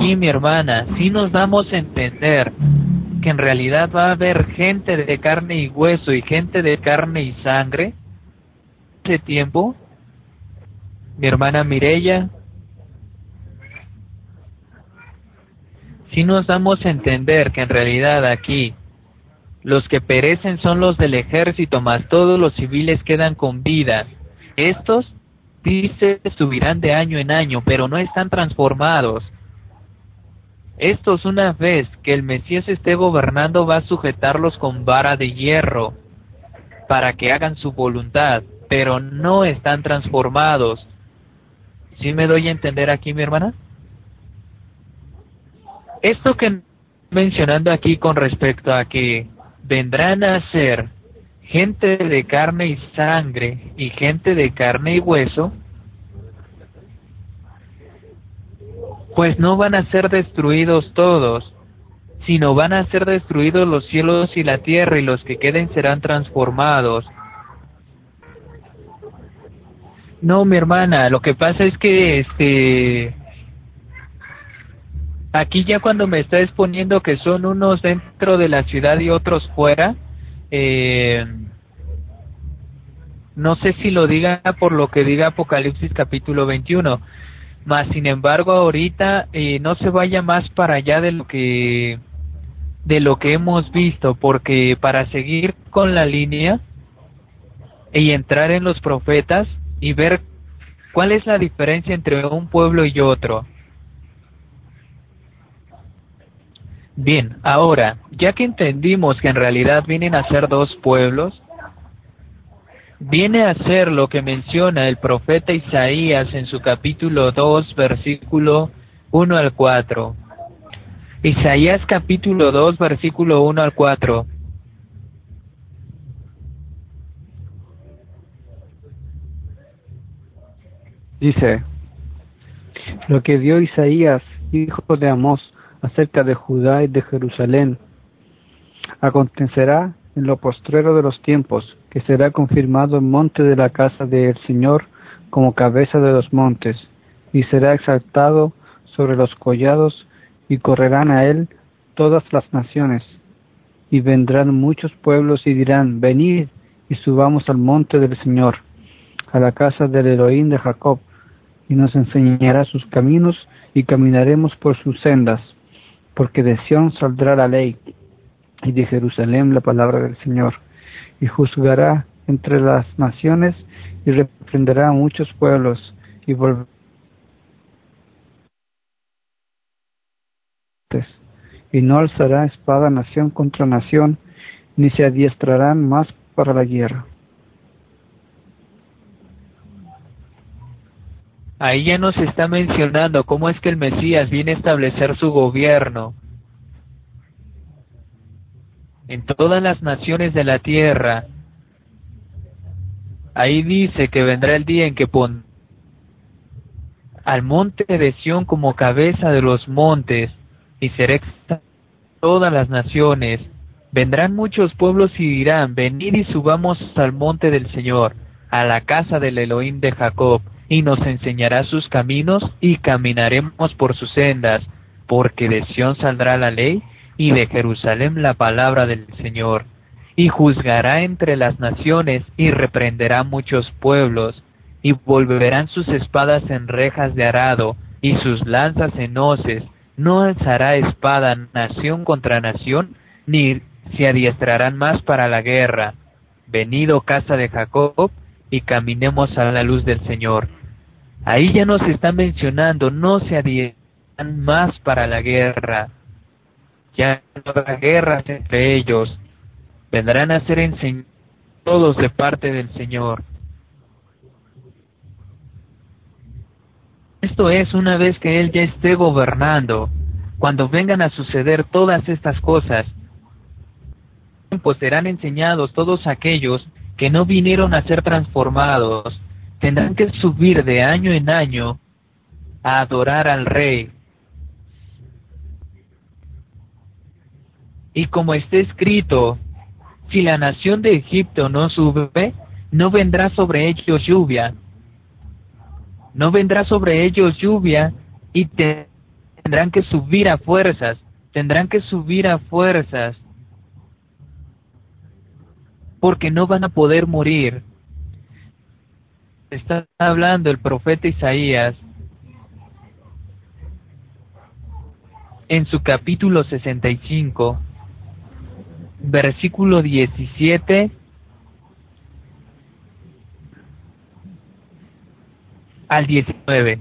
Y mi hermana, si nos damos a entender que en realidad va a haber gente de carne y hueso y gente de carne y sangre, ese tiempo, mi hermana Mirella, si nos damos a entender que en realidad aquí los que perecen son los del ejército, mas todos los civiles quedan con vida. Estos dice subirán de año en año, pero no están transformados. Estos una vez que el Mesías esté gobernando va a sujetarlos con vara de hierro para que hagan su voluntad, pero no están transformados. ¿Sí me doy a entender aquí, mi hermana? Esto que mencionando aquí con respecto a que vendrán a ser gente de carne y sangre y gente de carne y hueso, pues no van a ser destruidos todos, sino van a ser destruidos los cielos y la tierra y los que queden serán transformados. No, mi hermana, lo que pasa es que este aquí ya cuando me está exponiendo que son unos dentro de la ciudad y otros fuera, eh, no sé si lo diga por lo que diga Apocalipsis capítulo 21, mas sin embargo ahorita eh, no se vaya más para allá de lo que de lo que hemos visto, porque para seguir con la línea y entrar en los profetas y ver cuál es la diferencia entre un pueblo y otro. Bien, ahora, ya que entendimos que en realidad vienen a ser dos pueblos, viene a ser lo que menciona el profeta Isaías en su capítulo 2, versículo 1 al 4. Isaías capítulo 2, versículo 1 al 4. Dice, lo que dio Isaías, hijo de Amós, acerca de Judá y de Jerusalén, acontecerá en lo postrero de los tiempos, que será confirmado el monte de la casa del Señor como cabeza de los montes, y será exaltado sobre los collados, y correrán a él todas las naciones. Y vendrán muchos pueblos y dirán, venid y subamos al monte del Señor, a la casa del Elohim de Jacob, y nos enseñará sus caminos y caminaremos por sus sendas, porque de Sión saldrá la ley y de Jerusalén la palabra del Señor, y juzgará entre las naciones y reprenderá a muchos pueblos y volverá y no alzará espada nación contra nación, ni se adiestrarán más para la guerra. Ahí ya nos está mencionando cómo es que el Mesías viene a establecer su gobierno en todas las naciones de la tierra. Ahí dice que vendrá el día en que pon al monte de Sión como cabeza de los montes y será todas las naciones. Vendrán muchos pueblos y dirán, venid y subamos al monte del Señor, a la casa del Elohim de Jacob y nos enseñará sus caminos y caminaremos por sus sendas, porque de Sión saldrá la ley y de Jerusalén la palabra del Señor, y juzgará entre las naciones y reprenderá muchos pueblos, y volverán sus espadas en rejas de arado y sus lanzas en hoces, no alzará espada nación contra nación, ni se adiestrarán más para la guerra. Venido casa de Jacob, y caminemos a la luz del Señor. Ahí ya nos está mencionando, no se adiestran más para la guerra. Ya no habrá guerras entre ellos. Vendrán a ser enseñados todos de parte del Señor. Esto es una vez que Él ya esté gobernando, cuando vengan a suceder todas estas cosas, pues serán enseñados todos aquellos que no vinieron a ser transformados, tendrán que subir de año en año a adorar al rey. Y como está escrito, si la nación de Egipto no sube, no vendrá sobre ellos lluvia. No vendrá sobre ellos lluvia y tendrán que subir a fuerzas, tendrán que subir a fuerzas, porque no van a poder morir está hablando el profeta Isaías en su capítulo 65, versículo 17 al 19.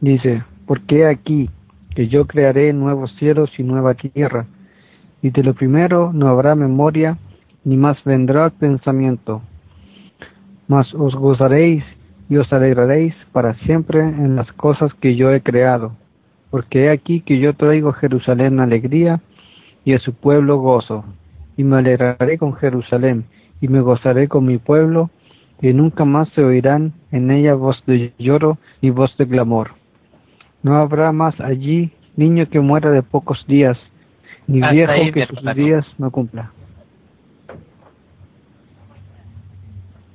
Dice, porque aquí que yo crearé nuevos cielos y nueva tierra, y de lo primero no habrá memoria, ni más vendrá pensamiento. Mas os gozaréis y os alegraréis para siempre en las cosas que yo he creado, porque he aquí que yo traigo a Jerusalén alegría y a su pueblo gozo, y me alegraré con Jerusalén, y me gozaré con mi pueblo, y nunca más se oirán en ella voz de lloro ni voz de clamor. No habrá más allí niño que muera de pocos días, ni Hasta viejo que sus días no cumpla.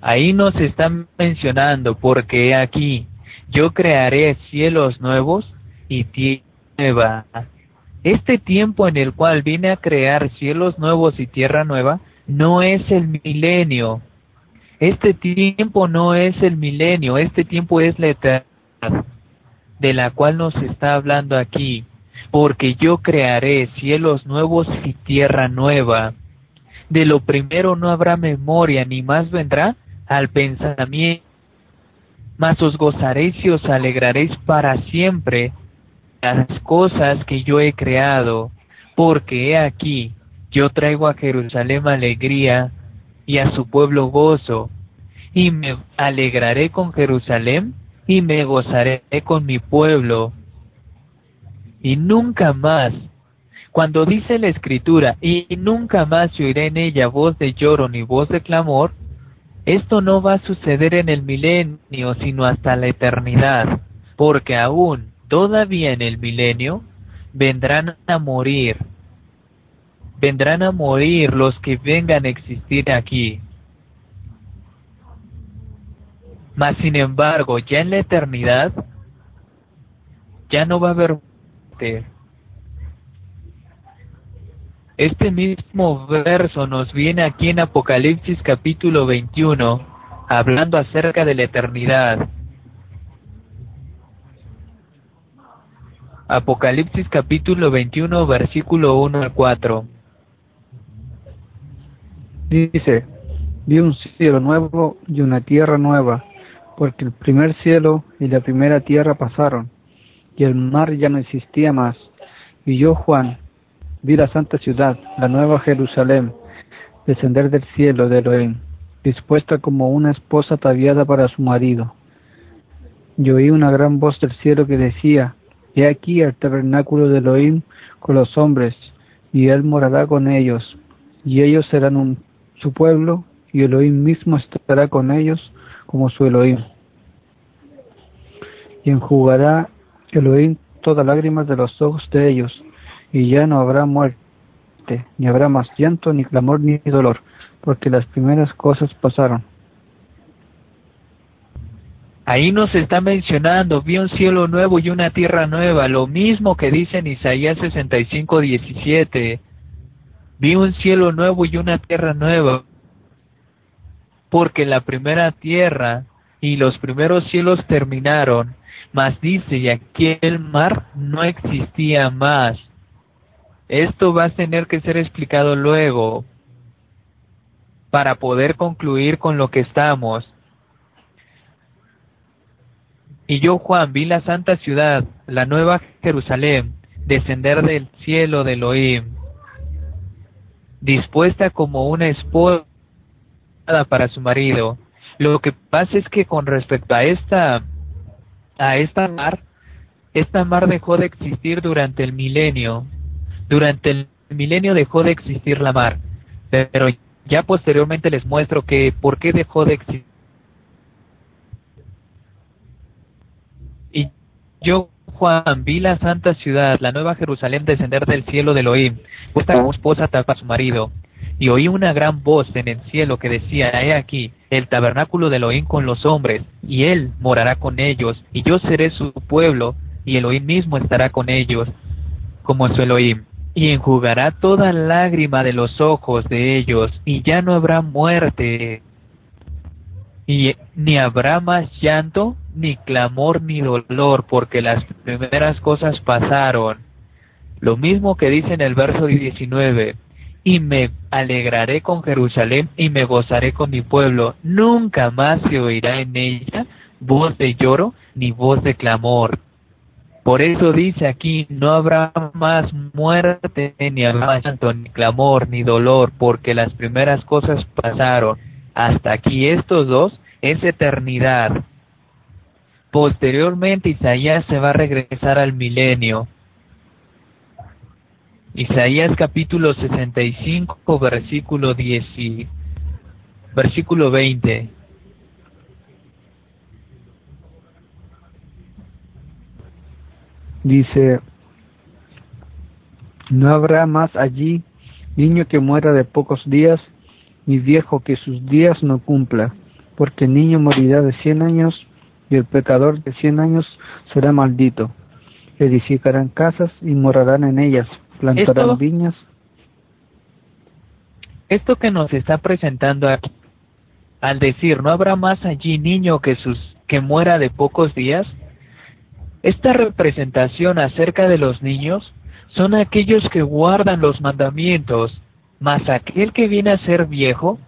Ahí nos están mencionando, porque aquí, yo crearé cielos nuevos y tierra nueva. Este tiempo en el cual vine a crear cielos nuevos y tierra nueva no es el milenio. Este tiempo no es el milenio, este tiempo es la eternidad de la cual nos está hablando aquí, porque yo crearé cielos nuevos y tierra nueva. De lo primero no habrá memoria, ni más vendrá al pensamiento. Mas os gozaréis y os alegraréis para siempre las cosas que yo he creado, porque he aquí, yo traigo a Jerusalén alegría y a su pueblo gozo, y me alegraré con Jerusalén y me gozaré con mi pueblo. Y nunca más, cuando dice la escritura, y nunca más se oirá en ella voz de lloro ni voz de clamor, esto no va a suceder en el milenio, sino hasta la eternidad, porque aún todavía en el milenio vendrán a morir, vendrán a morir los que vengan a existir aquí. Mas sin embargo, ya en la eternidad, ya no va a haber muerte. Este mismo verso nos viene aquí en Apocalipsis capítulo 21, hablando acerca de la eternidad. Apocalipsis capítulo 21, versículo 1 al 4. Dice, vi un cielo nuevo y una tierra nueva, porque el primer cielo y la primera tierra pasaron, y el mar ya no existía más. Y yo, Juan, vi la santa ciudad, la nueva Jerusalén, descender del cielo de Elohim, dispuesta como una esposa ataviada para su marido. Y oí una gran voz del cielo que decía, He aquí el tabernáculo de Elohim con los hombres, y él morará con ellos, y ellos serán un, su pueblo, y Elohim mismo estará con ellos como su Elohim. Y enjugará Elohim todas lágrimas de los ojos de ellos, y ya no habrá muerte, ni habrá más llanto, ni clamor, ni dolor, porque las primeras cosas pasaron. Ahí nos está mencionando, vi un cielo nuevo y una tierra nueva, lo mismo que dice en Isaías 65, 17. Vi un cielo nuevo y una tierra nueva, porque la primera tierra y los primeros cielos terminaron, mas dice, y aquel mar no existía más. Esto va a tener que ser explicado luego, para poder concluir con lo que estamos. Y yo, Juan, vi la santa ciudad, la nueva Jerusalén, descender del cielo de Elohim, dispuesta como una esposa para su marido. Lo que pasa es que con respecto a esta, a esta mar, esta mar dejó de existir durante el milenio. Durante el milenio dejó de existir la mar, pero ya posteriormente les muestro que por qué dejó de existir. Y yo, Juan, vi la santa ciudad, la nueva Jerusalén, descender del cielo de Elohim, puesta como esposa para su marido. Y oí una gran voz en el cielo que decía, he aquí, el tabernáculo de Elohim con los hombres, y él morará con ellos, y yo seré su pueblo, y Elohim mismo estará con ellos, como su Elohim. Y enjugará toda lágrima de los ojos de ellos, y ya no habrá muerte, y ni habrá más llanto, ni clamor, ni dolor, porque las primeras cosas pasaron. Lo mismo que dice en el verso 19, y me alegraré con Jerusalén y me gozaré con mi pueblo. Nunca más se oirá en ella voz de lloro ni voz de clamor. Por eso dice aquí, no habrá más muerte, ni habrá llanto, ni clamor, ni dolor, porque las primeras cosas pasaron. Hasta aquí estos dos es eternidad. Posteriormente Isaías se va a regresar al milenio. Isaías capítulo 65, versículo 10 y versículo 20. Dice, no habrá más allí niño que muera de pocos días, ni viejo que sus días no cumpla, porque el niño morirá de cien años, y el pecador de cien años será maldito. Edificarán casas y morarán en ellas, plantarán Esto- viñas. Esto que nos está presentando aquí, al decir no habrá más allí niño que sus que muera de pocos días, esta representación acerca de los niños son aquellos que guardan los mandamientos, mas aquel que viene a ser viejo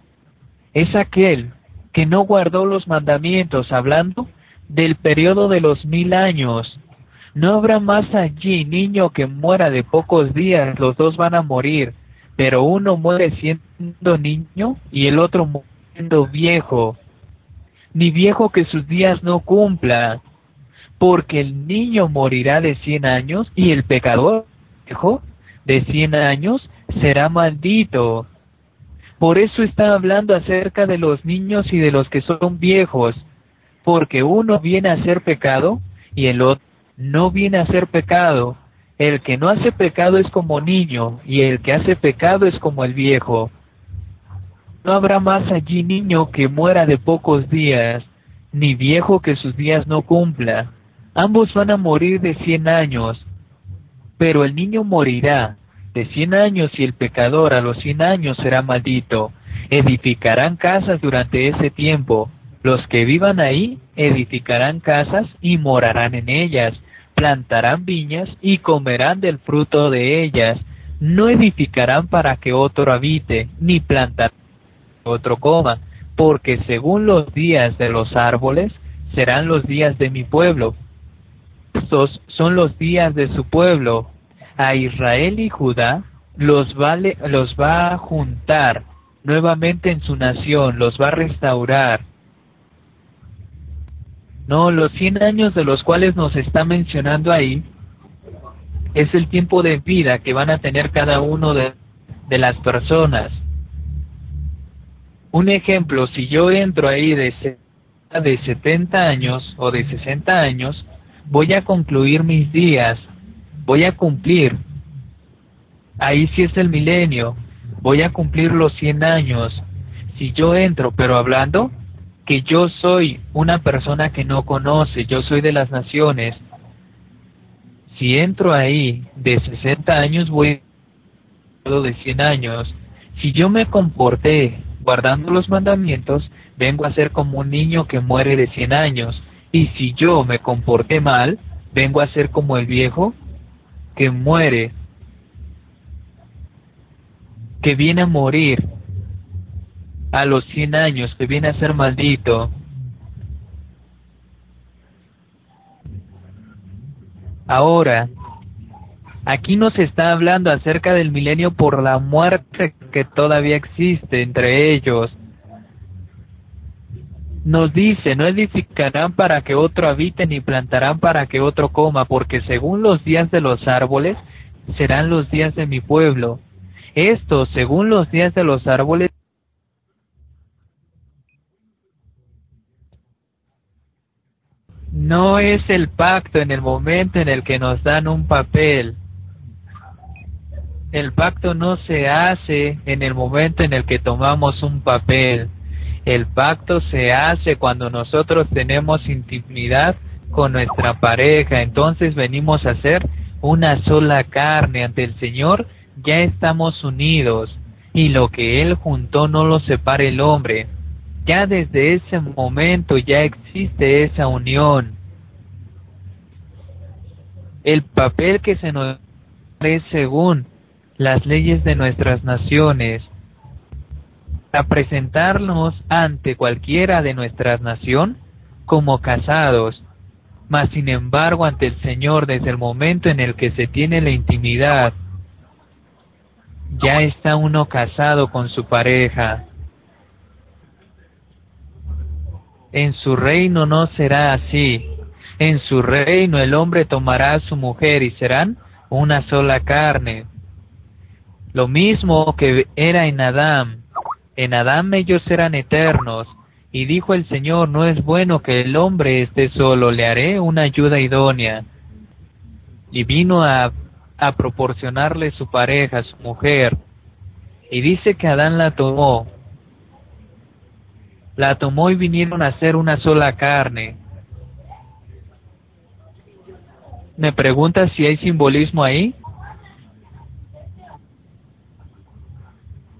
es aquel que no guardó los mandamientos, hablando del periodo de los mil años. No habrá más allí niño que muera de pocos días, los dos van a morir, pero uno muere siendo niño y el otro siendo viejo. Ni viejo que sus días no cumpla, porque el niño morirá de cien años y el pecador de cien años será maldito. Por eso está hablando acerca de los niños y de los que son viejos, porque uno viene a ser pecado y el otro no viene a ser pecado. El que no hace pecado es como niño y el que hace pecado es como el viejo. No habrá más allí niño que muera de pocos días, ni viejo que sus días no cumpla. Ambos van a morir de cien años, pero el niño morirá de cien años y el pecador a los cien años será maldito. Edificarán casas durante ese tiempo. Los que vivan ahí edificarán casas y morarán en ellas. Plantarán viñas y comerán del fruto de ellas. No edificarán para que otro habite, ni plantarán para que otro coma, porque según los días de los árboles serán los días de mi pueblo. Son los días de su pueblo. A Israel y Judá los va, le- los va a juntar nuevamente en su nación, los va a restaurar. No, los cien años de los cuales nos está mencionando ahí es el tiempo de vida que van a tener cada uno de, las personas. Un ejemplo, si yo entro ahí de, de 70 años o de 60 años, voy a concluir mis días, voy a cumplir. Ahí sí es el milenio, voy a cumplir los 100 años. Si yo entro, pero hablando que yo soy una persona que no conoce, yo soy de las naciones. Si entro ahí de 60 años, voy de 100 años. Si yo me comporté guardando los mandamientos, vengo a ser como un niño que muere de 100 años. Y si yo me comporté mal, vengo a ser como el viejo que muere, que viene a morir a los 100 años, que viene a ser maldito. Ahora, aquí nos está hablando acerca del milenio por la muerte que todavía existe entre ellos. Nos dice, no edificarán para que otro habite ni plantarán para que otro coma, porque según los días de los árboles serán los días de mi pueblo. Esto, según los días de los árboles, no es el pacto en el momento en el que nos dan un papel. El pacto no se hace en el momento en el que tomamos un papel. El pacto se hace cuando nosotros tenemos intimidad con nuestra pareja. Entonces venimos a ser una sola carne ante el Señor. Ya estamos unidos. Y lo que Él juntó no lo separa el hombre. Ya desde ese momento ya existe esa unión. El papel que se nos es según las leyes de nuestras naciones, a presentarnos ante cualquiera de nuestras nación como casados, mas sin embargo ante el Señor desde el momento en el que se tiene la intimidad, ya está uno casado con su pareja. En su reino no será así. En su reino el hombre tomará a su mujer y serán una sola carne. Lo mismo que era en Adán. En Adán ellos eran eternos. Y dijo el Señor, no es bueno que el hombre esté solo, le haré una ayuda idónea. Y vino a, a proporcionarle su pareja, su mujer. Y dice que Adán la tomó. La tomó y vinieron a ser una sola carne. ¿Me pregunta si hay simbolismo ahí?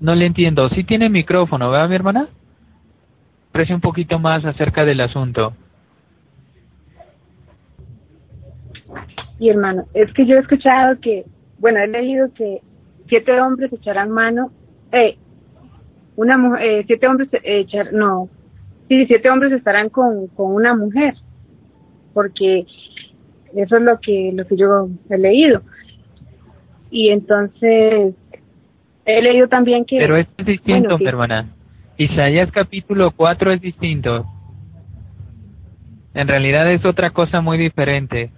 No le entiendo. ¿Sí tiene micrófono, ¿verdad, mi hermana? Prese un poquito más acerca del asunto. Y hermano, es que yo he escuchado que, bueno, he leído que siete hombres echarán mano, eh, una mujer, eh, siete hombres echar, no, sí, siete hombres estarán con, con una mujer, porque eso es lo que, lo que yo he leído. Y entonces, he leído también que... Pero esto es distinto, bueno, que- hermana. Isaías capítulo 4 es distinto. En realidad es otra cosa muy diferente.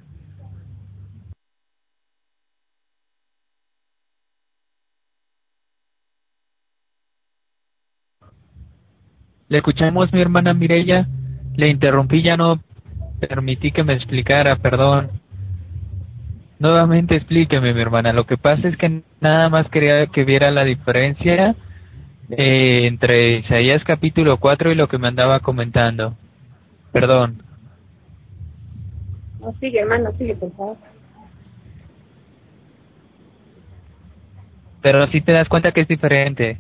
Le escuchamos, mi hermana Mirella. Le interrumpí, ya no permití que me explicara, perdón. Nuevamente explíqueme, mi hermana. Lo que pasa es que nada más quería que viera la diferencia eh, entre Isaías capítulo 4 y lo que me andaba comentando. Perdón. No, sigue, hermano, sigue, por favor. Pero si te das cuenta que es diferente.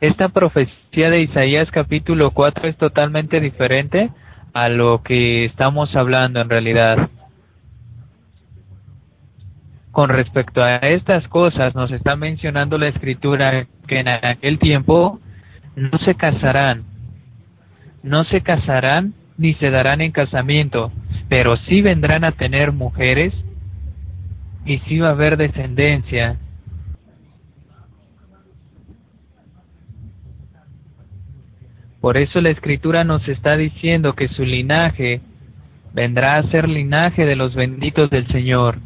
Esta profecía de Isaías capítulo 4 es totalmente diferente a lo que estamos hablando en realidad. Con respecto a estas cosas, nos está mencionando la escritura que en aquel tiempo no se casarán, no se casarán ni se darán en casamiento, pero sí vendrán a tener mujeres y sí va a haber descendencia. Por eso la escritura nos está diciendo que su linaje vendrá a ser linaje de los benditos del Señor.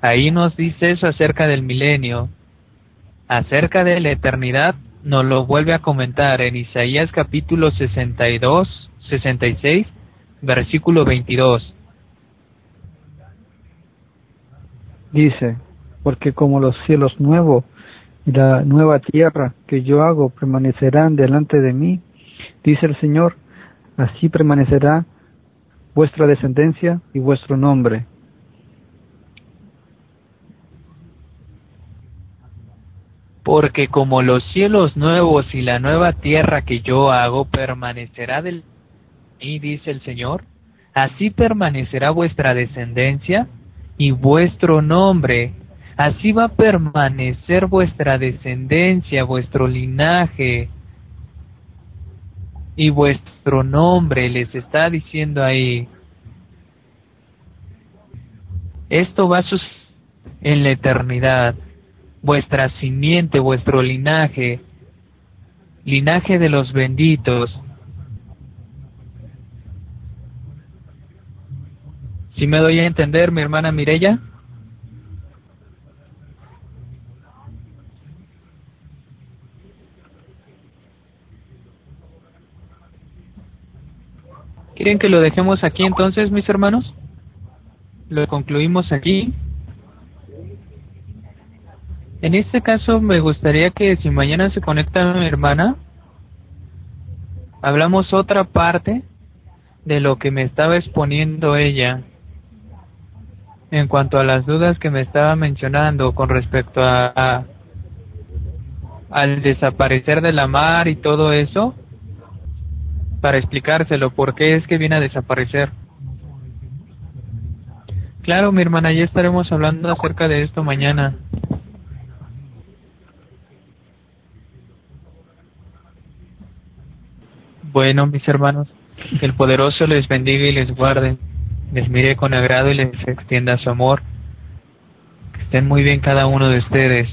Ahí nos dice eso acerca del milenio. Acerca de la eternidad nos lo vuelve a comentar en Isaías capítulo 62, 66, versículo 22. Dice, porque como los cielos nuevos y la nueva tierra que yo hago permanecerán delante de mí, dice el Señor, así permanecerá vuestra descendencia y vuestro nombre. Porque como los cielos nuevos y la nueva tierra que yo hago permanecerá del y dice el Señor, así permanecerá vuestra descendencia y vuestro nombre. Así va a permanecer vuestra descendencia, vuestro linaje y vuestro nombre, les está diciendo ahí. Esto va a suceder en la eternidad vuestra simiente, vuestro linaje, linaje de los benditos. ¿Sí me doy a entender, mi hermana Mirella? ¿Quieren que lo dejemos aquí entonces, mis hermanos? Lo concluimos aquí. En este caso me gustaría que si mañana se conecta mi hermana, hablamos otra parte de lo que me estaba exponiendo ella en cuanto a las dudas que me estaba mencionando con respecto a, a- al desaparecer de la mar y todo eso para explicárselo por qué es que viene a desaparecer. Claro, mi hermana, ya estaremos hablando acerca de esto mañana. Bueno, mis hermanos, que el poderoso les bendiga y les guarde, les mire con agrado y les extienda su amor. Que estén muy bien cada uno de ustedes.